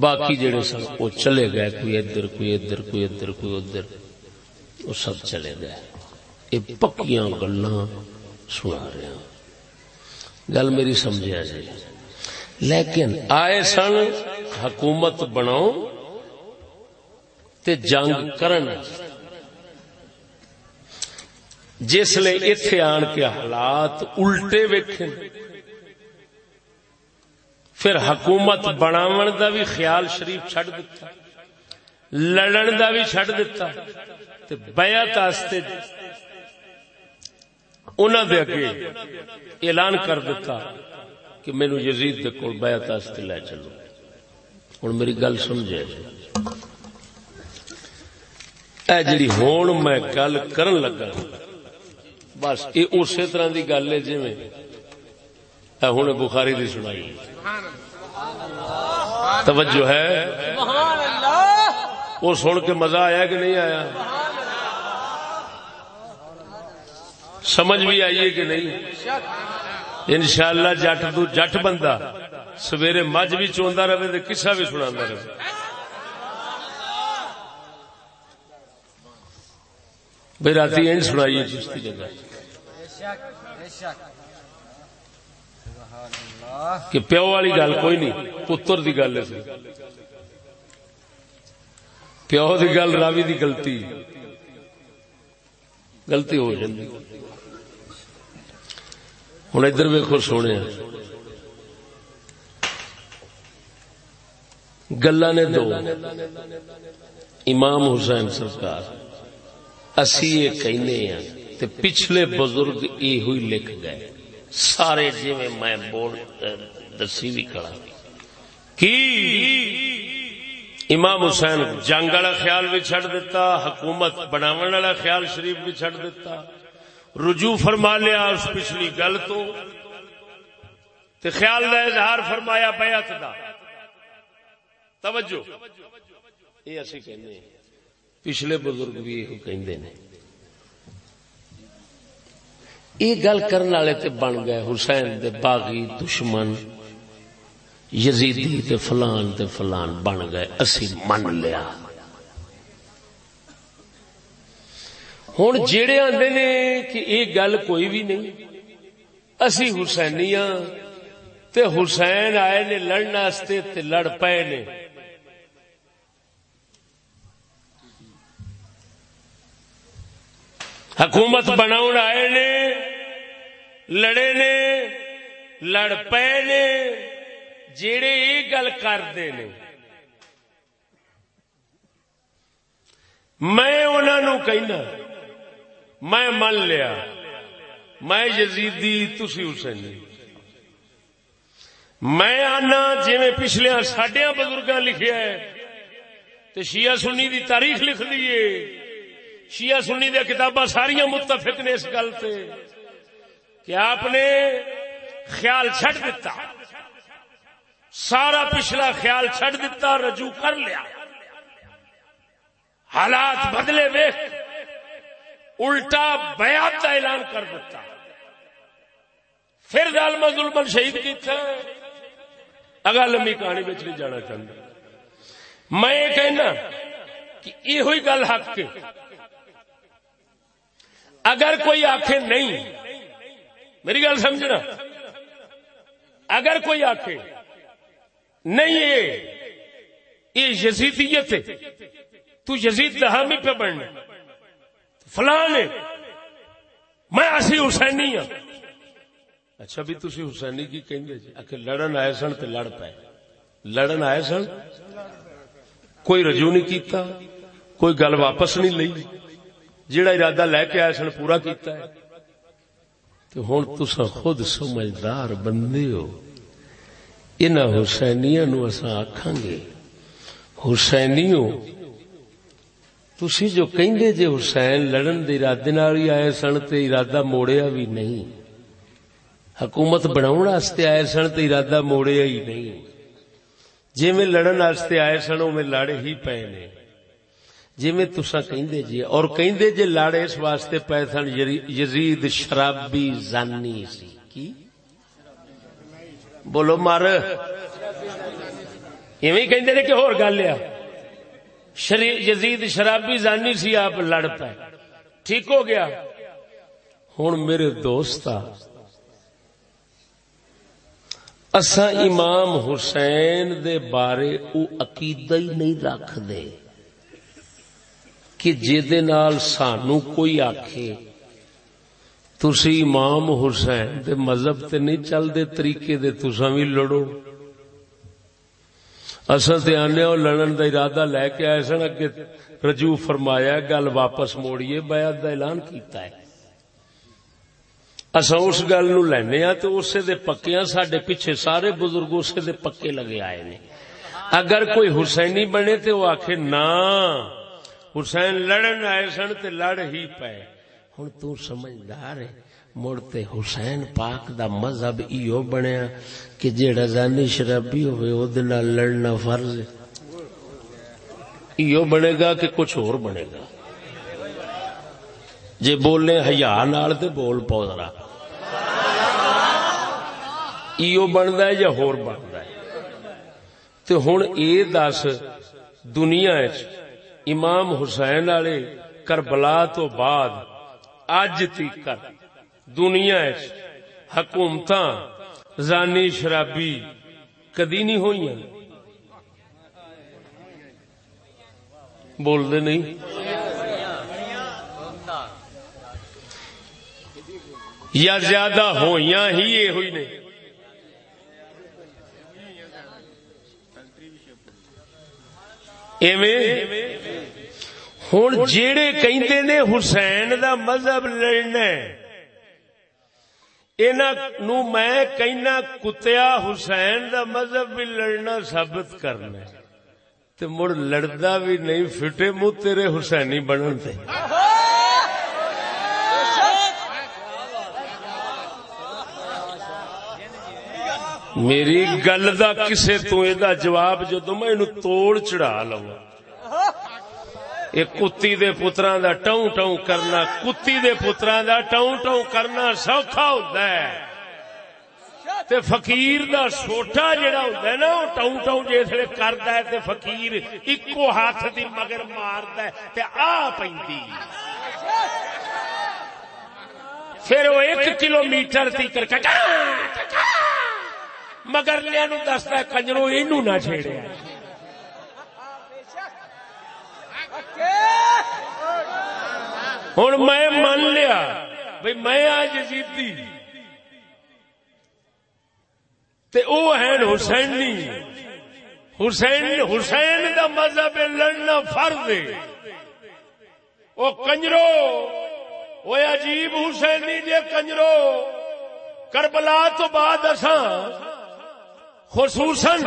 باقی جڑے سن، وہ چلے گئے، کوئی ادھر کوئی ادھر کوئی ادھر کوئی ادھر۔ وہ سب چلے گئے۔ یہ پکیاں گلاں سنا رہے ہیں۔ گل میری سمجھا جی۔ لیکن آئے سن، حکومت بناؤ تے جنگ کرن۔ جس لے اتے آن کے حالات الٹے ویکھے پھر حکومت بناون دا بھی خیال شریف چھڈ دیتا لڑن دا بھی چھڈ دیتا تے بیعت واسطے انہاں دے اگے اعلان کر دیتا کہ مینوں یزید دے کول بیعت واسطے لے چلو۔ ہن میری گل سمجھے۔ اے جڑی ہون میں گل کرن لگا بس یہ اسی طرح دی گل ہے جویں اے ہن بخاری دی سنائی۔ توجہ ہے؟ سبحان اللہ۔ وہ سن کے مزہ آیا کہ نہیں آیا؟ سمجھ بھی آئیے کہ نہیں؟ انشاءاللہ جٹ تو جٹ بندہ سویرے مجھ بھی چوندا رہے تے قصہ بھی سناندا رہے۔ بھئی راتی این سنائیے چشتی جگہ۔ کہ پیو والی گل کوئی نہیں، پتر دی گل ہے۔ پیو دی گل راوی دی گلتی۔ گلتی ہو جاتی ہوں ادھر ویکو سونے۔ گلا نے دو۔ امام حسین سرکار۔ اسی یہ کہنے ہیں تے پچھلے بزرگ یہ ہوئی لکھ گئے۔ سارے جی میں بول دسی بھی کھڑا۔ کی؟ امام حسین جنگ والا خیال بھی چھڑ دیتا، حکومت بناون والا خیال شریف بھی چھڑ دیتا۔ رجوع فرما لیا اس پچھلی گل تو تے خیال دا اظہار فرمایا بیعت دا۔ توجہ۔ یہ اسی کہنے ہیں۔ پچھلے بزرگ بھی یہ کہندے نے۔ یہ گل کرنے والے تے بن گئے حسین دے باغی دشمن، یزیدی تے فلان تے فلان بن گئے۔ اسی من لیا۔ ہوں جڑے آدھے نے کہ یہ گل کوئی بھی نہیں اسی حسینی ہاں تے حسین آئے نے لڑن واسطے تے لڑ پے نے حکومت بناؤ آئے نے لڑے نے لڑ پے نے جڑے یہ گل کرتے نے میں انہوں کہنا میں من لیا۔ میں یزیدی تسی حسینی میں آنا جی پچھلے سڈیا بزرگاں لکھیا ہے۔ تو شیعہ سنی دی تاریخ لکھ لیے شیعہ سنی دیا کتاباں ساریاں متفق نے اس گل سے کہ آپ نے خیال چھڑ دیتا سارا پچھلا خیال چھڑ دیتا رجوع کر لیا۔ حالات بدلے ویخ الٹا بیعت کا اعلان کر دیتا۔ پھر ظالم ظلم شہید کیتا۔ اگر لمبی کہانی بچ نہیں جانا چاہتا میں یہ کہنا کہ یہ ہوئی گل حق کے اگر کوئی آخے نہیں، میری گل سمجھنا۔ اگر کوئی آخے نہیں یہ یہ یزیدیت ہے۔ تو یزید دہامی پہ بڑھنا۔ فلان میں اسی حسینی ہوں اچھا بھی تسی حسینی کی کہیں گے جی؟ آخر لڑن آئے سن تو لڑ پائے لڑن آئے سن؟ کوئی رجوع نہیں کیتا، کوئی گل واپس نہیں لئی۔ جڑا ارادہ لے کے آئے سن پورا کیتا ہے۔ تو ہوں تسا خود سمجھدار بندے ہو۔ ان حسینیا نو اصا آخان گے حسینیو تسی جو کہندے جے حسین لڑن دے ارادے نال ہی آئے سن تے ارادہ موڑیا بھی نہیں حکومت بناؤن واسطے آئے سن تے ارادہ موڑیا ہی نہیں جی میں لڑن واسطے آئے سن میں لڑ ہی پے نے جی تسا کہندے جی اور کہندے جے لڑ اس واسطے پے سن یری- یزید شرابی زانی سی کی بولو مر ایویں کہندے نے کہ ہور گل ہے یزید شرابی زانی سی آپ لڑ پے۔ ٹھیک ہو گیا۔ ہن میرے دوست اسا امام حسین دے بارے او عقیدہ ہی نہیں رکھ دے کہ جے نال سانو کوئی آکھے، تسی امام حسین دے مذہب تے نہیں چل دے طریقے دے، تساں بھی لڑو۔ اصل تے آنے اور لڑن دا ارادہ لے کے آئے سن، اگے رجوع فرمایا، گل واپس موڑیے، بیعت دا اعلان کیتا ہے۔ اصا اس گل نو لینے ہاں تو اسے دے پکیاں ساڈے پیچھے سارے بزرگ اسے دے پکے لگے آئے نے۔ اگر کوئی حسینی بنے تے وہ آکھے، نا، حسین لڑن آئے سن تے لڑ ہی پے۔ ہن تو سمجھدار ہے۔ مڑ تے حسین پاک دا مذہب ایو بنیا کہ جیڑا زانی شرابی ہوئے او دے لڑنا فرض ہے۔ ایو بنے گا کہ کچھ اور بنے گا۔ جے بولنے حیا نال تے بول پو ذرا ایو بندا ہے یا ہور بندا ہے؟ تے ہن اے دس دنیا وچ امام حسین والے کربلا تو بعد اج تک دنیا وچ حکومتاں، زانی شرابی کدی نہیں ہوئیاں؟ بول دے نہیں؟ یا زیادہ ہوئیاں ہی یہ ہوئی نے۔ ہوں جیڑے کہندے نے حسین دا مذہب لڑنا نو میں کہنا کتیا حسین دا مذہب بھی لڑنا ثابت کرنا ہے۔ تے مڑ لڑدا بھی نہیں فٹے منہ تیرے حسینی بنن تے۔ میری گل دا کسے تو دا جواب جدو میں توڑ چڑھا لوا یہ کتی دے پتراں دا ٹوں ٹوں کرنا، کتی دے پتراں دا ٹوں ٹوں کرنا سوکھا ہوتا ہے۔ تے فقیر دا سوٹا جڑا ہوتا ہے نا، وہ ٹوں ٹوں جیسے کردا ہے تے فقیر اکو ہاتھ دی مگر ماردا ہے تے آ پیندی پھر وہ ایک کلو میٹر تیکر کٹا مگر لیا نو دستا ہے کنجرو اینو نہ چھیڑیا ہوں میں من لیا بھئی میں آج جیتی تے او ہیں حسینی حسین حسین دا مذہب لڑنا فرض ہے او کنجرو وہ عجیب حسینی جے کنجرو کربلا تو بعد اساں خصوصاً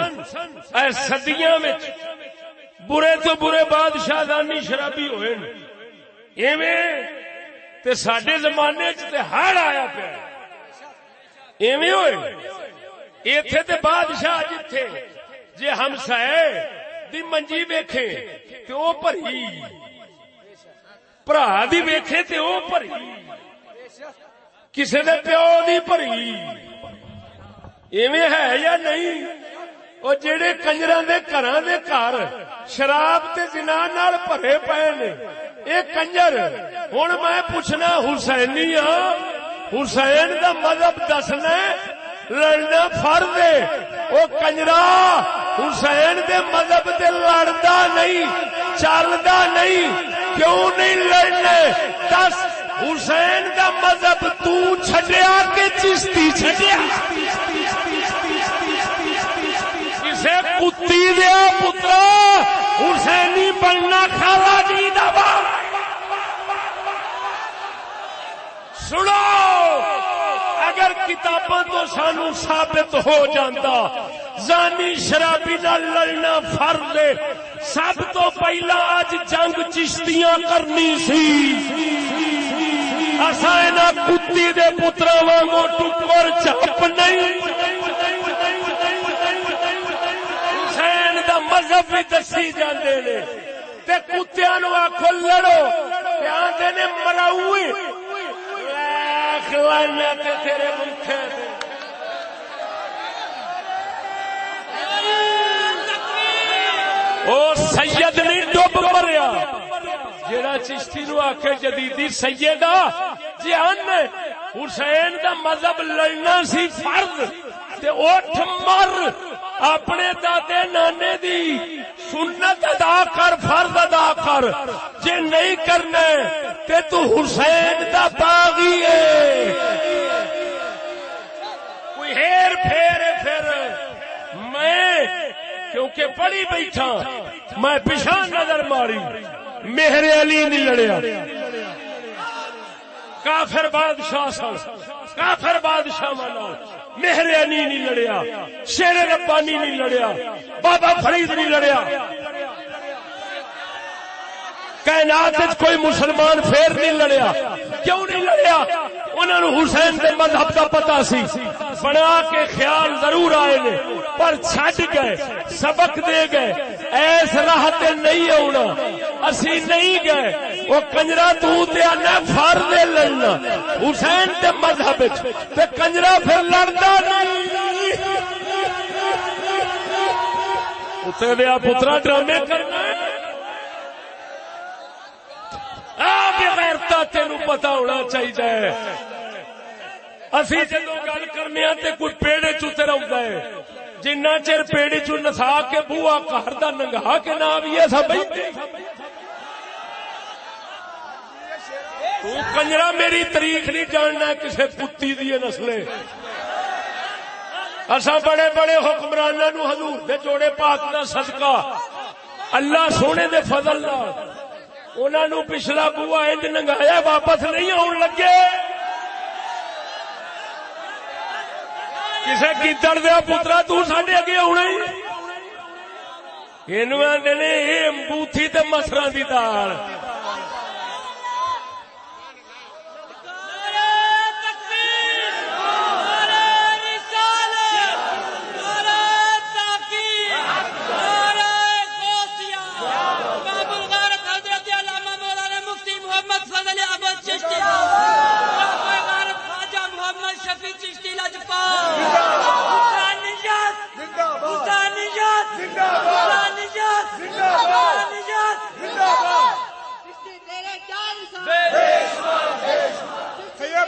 اے صدیاں وچ برے تو برے بادشاہ دانی شرابی ہوئے ایویں تے ساڈے زمانے چ تے ہڑ آیا پیا۔ ایویں ہوئے۔ ایتھے تے بادشاہ جتھے جے ہمسائے دی منجی ویکھے تے او بھری برا دی ویکھے تے او بھری کسے دے پیو دی بھری ایویں ہے یا نہیں؟ وہ جڑے کنجراں دے گھراں دے گھر شراب تے زنا نال بھرے پئے نے، اے کنجر، ہن میں پوچھنا حسینی ہاں حسین دا مذہب دسنا لڑنا فرض ہے۔ او کنجرا، حسین دے مذہب تے لڑدا نہیں، چلدا نہیں، کیوں نہیں لڑنے دس، حسین دا مذہب تو چھڈیا کہ چشتی چھڈیا؟ کسے کتی دیا پترا حسینی بننا کھالا جی دبا سنو، اگر کتاباں تو سانو ثابت ہو جاتا زانی شرابی نہ لڑنا فرض ہے۔ سب تو پہلا اج جنگ چشتیاں کرنی سی۔ اصا کتی دے پترا وانگو ٹکر چپ نہیں حسین دا مذہب بھی دسی جاندے نے۔ تے کتیاں نو آخو لڑو۔ تے آندے نے مراؤے لعنت تیرے منتھے تے او سید نہیں ڈب مریا۔ جیڑا چشتی نو آکھے جدیدی سیدہ جی حسین دا مذہب لڑنا سی فرض تے اٹھ مر اپنے دادے نانے دی سنت ادا کر، فرض ادا کر۔ جے نہیں کرنا تے تو حسین دا باغی ہے۔ کوئی ہیر پھیر پھر۔ میں کیونکہ پڑھی بیٹھا، میں پیچھا نظر ماری۔ مہر علی نہیں لڑیا۔ کافر بادشاہ سن۔ کافر بادشاہ مانا مہر نہیں لڑیا شیر ربانی نہیں لڑیا بابا فرید نہیں لڑیا۔ کائنات کوئی مسلمان پھر نہیں لڑیا۔ کیوں نہیں لڑیا؟ انہوں نے حسین کے مذہب کا پتا سی۔ بنا کے خیال ضرور آئے نے، پر چھڈ گئے، سبق دے گئے۔ ایس راہ تے نہیں آنا اسی نہیں گئے۔ وہ کنجرا تنا فر دے لڑنا۔ حسین کے مذہب تے کنجرا پھر لڑتا نہیں۔ اتنے پترا ڈرامے کرنا۔ بغیرتا تین پتا ہونا چاہیے۔ اسی جدو گل کرنے تے کوئی پیڑے چتے رہتا ہے۔ جنہ چر پیڑی چ نسا کے بوا گھر کا ننگا کے نام بھی ہے سب کنجرا میری تاریخ نہیں جاننا کسی کتی دی نسلے اصا بڑے بڑے حکمران نو حضور دے جوڑے پاک دا صدقہ۔ اللہ سونے دے فضل نال۔ انہوں پچھلا بوا انج نگایا واپس نہیں آن لگے۔ کسی کیتڑ دیا پترا تڈے اگے آنا یہ بوتھی تے مسرا دی دال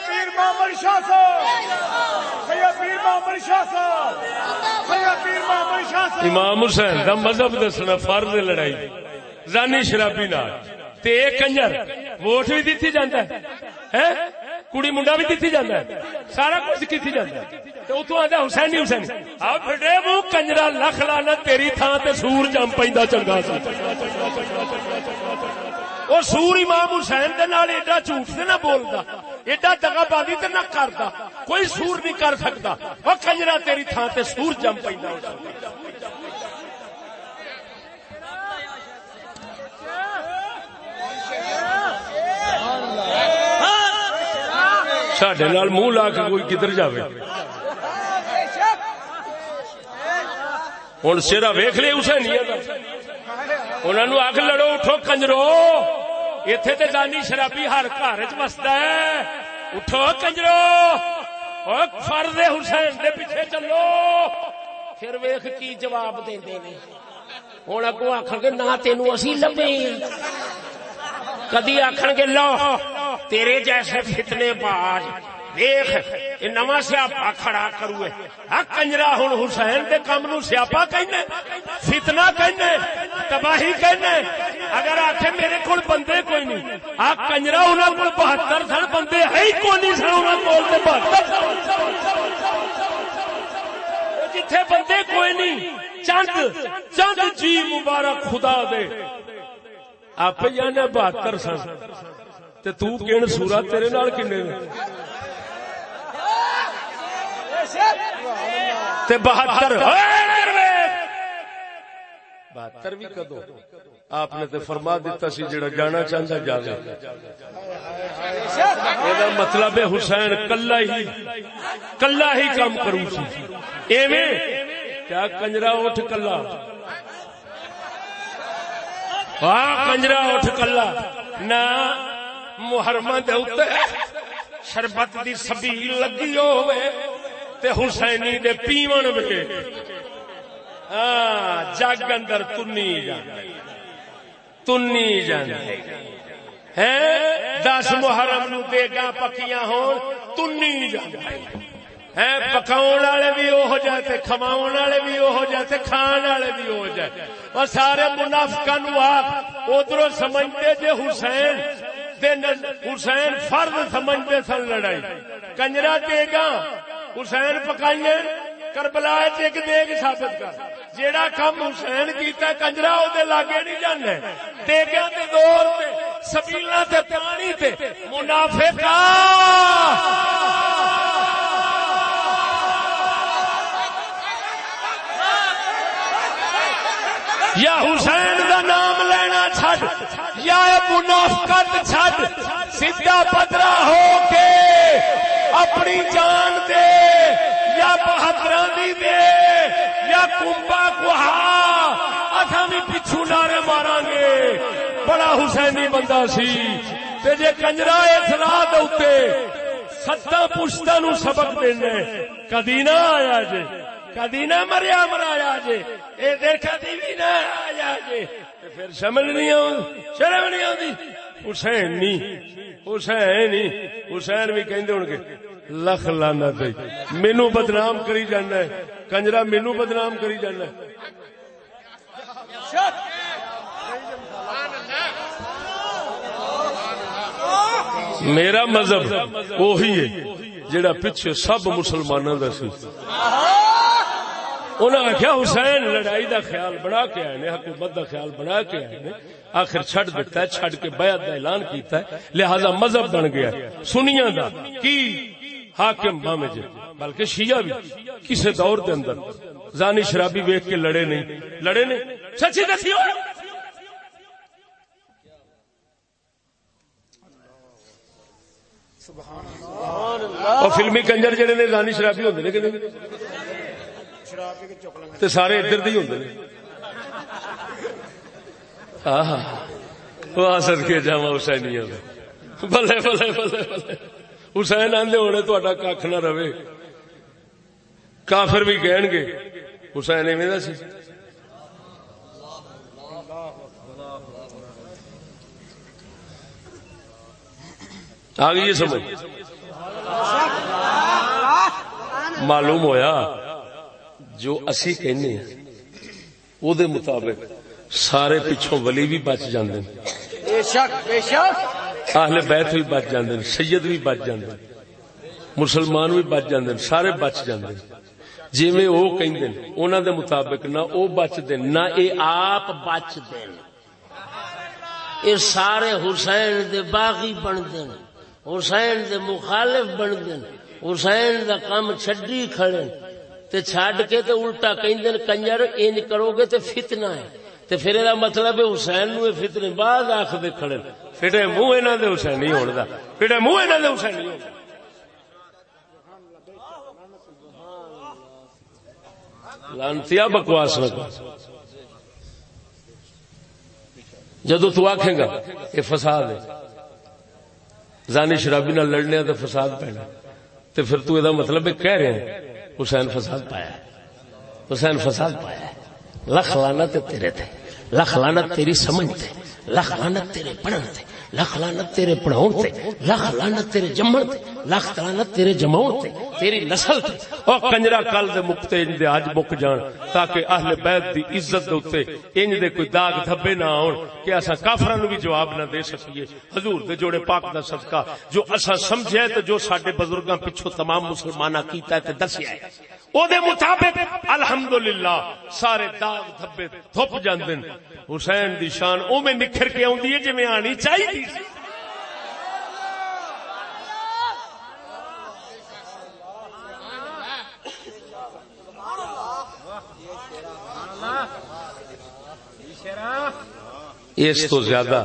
پیر محمد شاہ صاحب۔ سید پیر محمد شاہ صاحب۔ سید پیر محمد شاہ صاحب۔ امام حسین دا مذہب دسنا فرض لڑائی۔ زانی شرابی نال۔ تے ایک کنجر ووٹ بھی دیتی جاندا ہے۔ کڑی منڈا بھی دیتی جاندا ہے۔ سارا کچھ کیتی جاندا ہے۔ تے آندا حسین نہیں حسین آ پھڑے منہ کنجرا لکھ لانا تیری تھان تے سور جم پیندا چنگا سی وہ سور امام حسین دے نال ایڈا جھوٹ تے نہ بولدا، ایڈا دگا بازی تے نہ کردا، کوئی سور نہیں کر سکدا۔ وہ کنجرا تیری تھان تے سور جم پیندا سڈے نال منہ لا کے کوئی کدھر جائے ہوں سیرا ویخ لے، اسے نہیں انہوں آگ لڑو، اٹھو کنجرو۔ اتے تے جانی شرابی ہر گھر چ وستا ہے۔ اٹھو کنجرو۔ فرد حسین دے پیچھے چلو۔ پھر ویخ کی جواب دے دے ہوں اگو آخ گے، نہ تین اسی لبے۔ کدی آخ گے، لو، تیرے جیسے فتنے باز۔ دیکھ یہ نواں سیاپا کھڑا کروے ہاں کنجرا ہوں حسین کے کام نو سیاپا کہنے فتنا کہنے تباہی کہنے اگر آخے میرے کو بندے کوئی نہیں، آ کنجرا انہوں کو بہتر سن، بندے ہے ہی کو نہیں سن انہوں کو بہتر جتھے بندے کوئی نہیں، چند چند جی مبارک خدا دے۔ آپ جانے بہتر سن۔ تے تو کن سورا تیرے نال کنے تے بہتر بہتر بھی کدو۔ آپ نے تے فرما دیتا سی جڑا جانا چاہتا جاوے۔ یہ مطلب ہے حسین کلا ہی کلا ہی کام کروں سی۔ ایویں کیا کنجرا اٹھ کلا۔ ہاں کنجرا اٹھ کلا۔ نہ محرم دے اوتے شربت دی سبیل لگی ہوئے تے حسینی دے پیون وچ ہاں جگ اندر تنی جاندے۔ تنی جاندے۔ ہیں دس محرم نو دیگا پکیاں ہون، تنی جاندے۔ ہیں پکاؤن والے بھی وہ جائے تے کھواؤن والے بھی جائے تے کھان والے بھی جائے۔ اور سارے منافقاں نو آپ ادھر سمجھتے جے حسین دے حسین فرد سمجھتے سن لڑائی۔ کنجرا دے گا حسین پکائیے کربلا ایک دیگ ثابت کر۔ جیڑا کم حسین کیتا کنجرا او دے لاگے نہیں جانے۔ دیگاں تے دور تے، سبیلاں تے پانی تے۔ منافقا یا حسین دا نام لینا چھڈ، یا منافقت چھڈ، سیدھا پدرا ہو کے۔ اپنی جان دے، یا بہادر دے، یا کمبا کوہا اٹھا بھی پچھو نعرے مارا گے۔ بڑا حسینی بندہ سی۔ تے جے کنجرا اس رات اتنے ستا پشتا نو سبق دینا کدی نہ آیا جے، کدی نہ مریا، مرایا جے۔ اے دیکھا دی بھی نہ آیا جے۔ پھر سمجھ نہیں آؤں، شرم نہیں آؤں حسین نہیں حسین نہیں حسین بھی کہندے ہون گے لکھ لانا تے۔ مینو بدنام کری جانا ہے۔ کنجرا مینو بدنام کری جانا ہے۔ میرا مذہب وہی ہے جڑا پیچھے سب مسلمانوں کا سی۔ انہوں آخیا حسین لڑائی دا خیال بنا کے آئے نے، حکومت دا خیال بنا کے آئے نے۔ آخر چھڈ دیتا ہے، چھڈ کے بیعت دا اعلان کیتا ہے۔ لہذا مذہب بن گیا ہے۔ سنیا دا۔ کی؟ حاکم بامے جے۔ بلکہ شیعہ بھی۔ کسی دور دے اندر۔ زانی شرابی ویک کے لڑے نہیں۔ لڑے نہیں۔ سچی دسی ہو۔ اور فلمی کنجر جڑے نے، زانی شرابی ہوندے نے کہ نہیں؟ تے سارے ادھر دے ہی ہوندے نے۔ ہاں وہ سد کے جاوا حسینیا بلے بلے بلے بلے حسین آندے ہونے تہاڈا کھ نہ رہے۔ کافر بھی کہن گے۔ حسین ایویں دا سی۔ آ گئی یہ سمجھ۔ معلوم ہویا۔ جو اسی کہنے ہیں او دے مطابق سارے پچھوں ولی بھی بچ جاندے ہیں۔ بے شک بے شک۔ اہل بیت بھی بچ جاندے ہیں سید بھی بچ جاندے ہیں مسلمان بھی بچ جاندے ہیں سارے بچ جاندے ہیں۔ جویں او کہندے ہیں انہاں دے مطابق نہ او بچ دے نہ اے آپ بچ دے اے سارے حسین دے باغی بن دے حسین دے مخالف بن دے حسین دا کام چھڈی کھڑے تے چھڈ کے تے الٹا کہندے کنجر، انج کرو گے تے فتنہ ہے۔ تے پھر دا مطلب ہے حسین نو فتنے بعد آکھ دے کھڑے۔ پھٹے منہ انہاں دے حسین نہیں ہون دا پھٹے منہ انہاں دے حسین نہیں ہون لانتیا بکواس نہ کر۔ جدو تو آکھے گا یہ فساد ہے۔ زانی شرابی نہ لڑنے تو فساد پینا۔ تو پھر تو یہ مطلب ہے کہہ رہے ہیں۔ حسین فساد پایا ہے۔ حسین فساد پایا ہے۔ لکھ لانت تیرے تھے لکھ لانت تیری سمجھ تھے لکھ لانت تیرے پڑھن تھے لکھ لانت تیرے پڑھاؤ تے، لکھ لانت تیرے جمن تے، لکھ لانت تیرے جماؤ تے، تیری نسل تے۔ او کنجرا کل دے مکتے انج دے اج مک جان، تاکہ اہل بیت دی عزت دے اوتے انج دے کوئی داغ دھبے نہ آون کہ اسا کافراں نو بھی جواب نہ دے سکیے۔ حضور دے جوڑے پاک دا صدقہ، جو اسا سمجھے تے جو ساڈے بزرگاں پیچھے تمام مسلماناں کیتا ہے تے دسیا ہے۔ او دے مطابق الحمدللہ سارے داغ دھبے تھپ جاندے حسین دی شان او میں نکھر کے اوندی ہے جویں آنی چاہیے سی اس تو زیادہ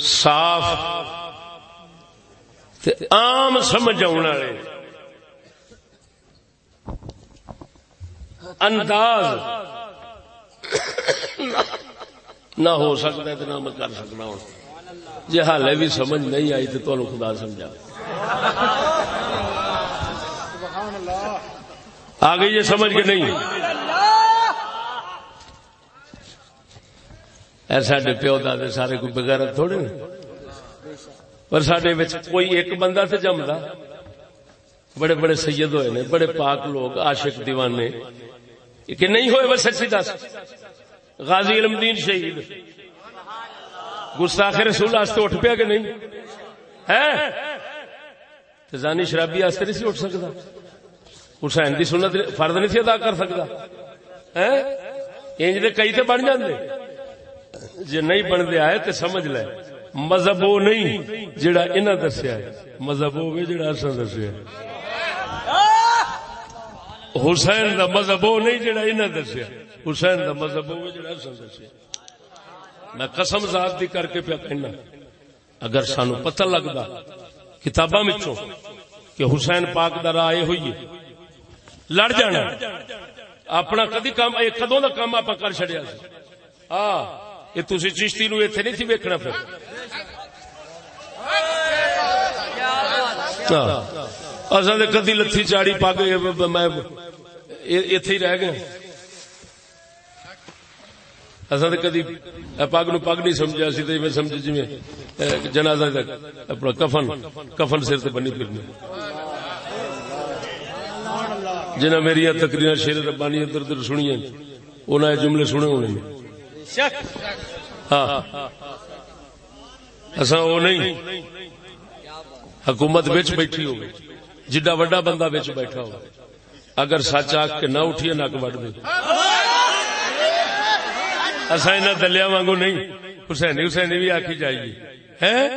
صاف تے عام سمجھ آنے والے انداز نہ ہو سکتا ہے تو نہ میں کر سکنا ہوں۔ جی حالے بھی سمجھ نہیں آئی تو تمہیں خدا سمجھا۔ آ گئی یہ سمجھ کے نہیں۔ سڈے پیو دادے سارے کوئی بغیر تھوڑے پر سڈے کوئی ایک بندہ تو جمدا بڑے بڑے سید ہوئے نے، بڑے پاک لوگ، عاشق دیوانے۔ کہ نہیں ہوئے بس سچی دس۔ غازی علم دین شہید۔ گستاخ رسول واسطے اٹھ پیا کہ نہیں؟ ہے؟ زانی شرابی واسطے نہیں سی اٹھ سکتا۔ حسین دی سنت فرد نہیں سی ادا کر سکتا۔ انج دے کئی تے بن جاندے۔ جے نہیں بنتے آئے تو سمجھ لے۔ مذہب وہ نہیں جڑا انہاں دسیا ہے۔ مذہب وہ جڑا اساں دسیا ہے۔ حسین دا مذہب وہ نہیں جڑا انہاں دسیا۔ حسین دا مذہب وہ جڑا اساں دسیا۔ میں قسم ذات دی کر کے پیا کہنا۔ اگر سانو پتہ لگدا کتاباں وچوں کہ حسین پاک دا راہ ہوئی ہے۔ لڑ جانا۔ اپنا کدی کام اے کدوں دا کام آپ کر چھڑیا سی؟ ہاں یہ تسی چشتی نو ایتھے نہیں سی ویکھنا پھر۔ اصل کدی لتھی چاڑی پگ میں اتے ہی رہ گئے اصل کدی پگ نو پگ نہیں سمجھا سی تو سمجھ جی جنازہ تک اپنا کفن کفن سر سے بنی پھرنی۔ جنہیں میری تقریر شیر ربانی ادھر ادھر سنی انہیں یہ جملے سنے ہونے ہاں۔ اصا وہ نہیں، حکومت بچ بیٹھی ہو جڈا وڈا بندہ بچ بیٹھا ہو اگر سچ آ کے نہ اٹھیے نک وڈ دے۔ اصا ان دلیا وانگو نہیں۔ حسینی حسینی بھی آخی جائیے۔ ہے؟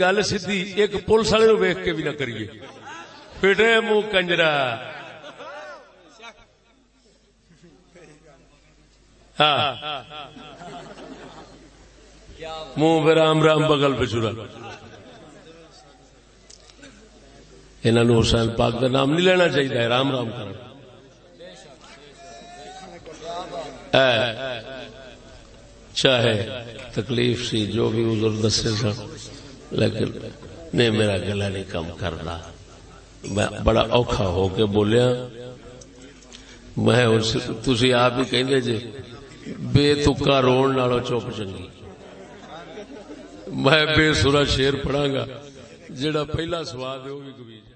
گل سی ایک پولیس والے نو ویخ کے بھی نہ کریے۔ پیٹے منہ کنجرا۔ ہاں۔ منہ رام رام بغل پہ چورا۔ انہوں حسین پاک کا نام نہیں لینا چاہیے رام رام کر چاہے تکلیف سی، جو بھی ادھر دسے سن، لیکن نہیں، میرا گلا نہیں کم کرنا۔ میں بڑا اوکھا ہو کے بولیا۔ میں تھی آپ ہی کہ جی بے تکا روڑ نالو چپ چنگی۔ میں بے سورا شیر پڑھا گا جڑا پہلا سواد ہے، وہ بھی کبھی۔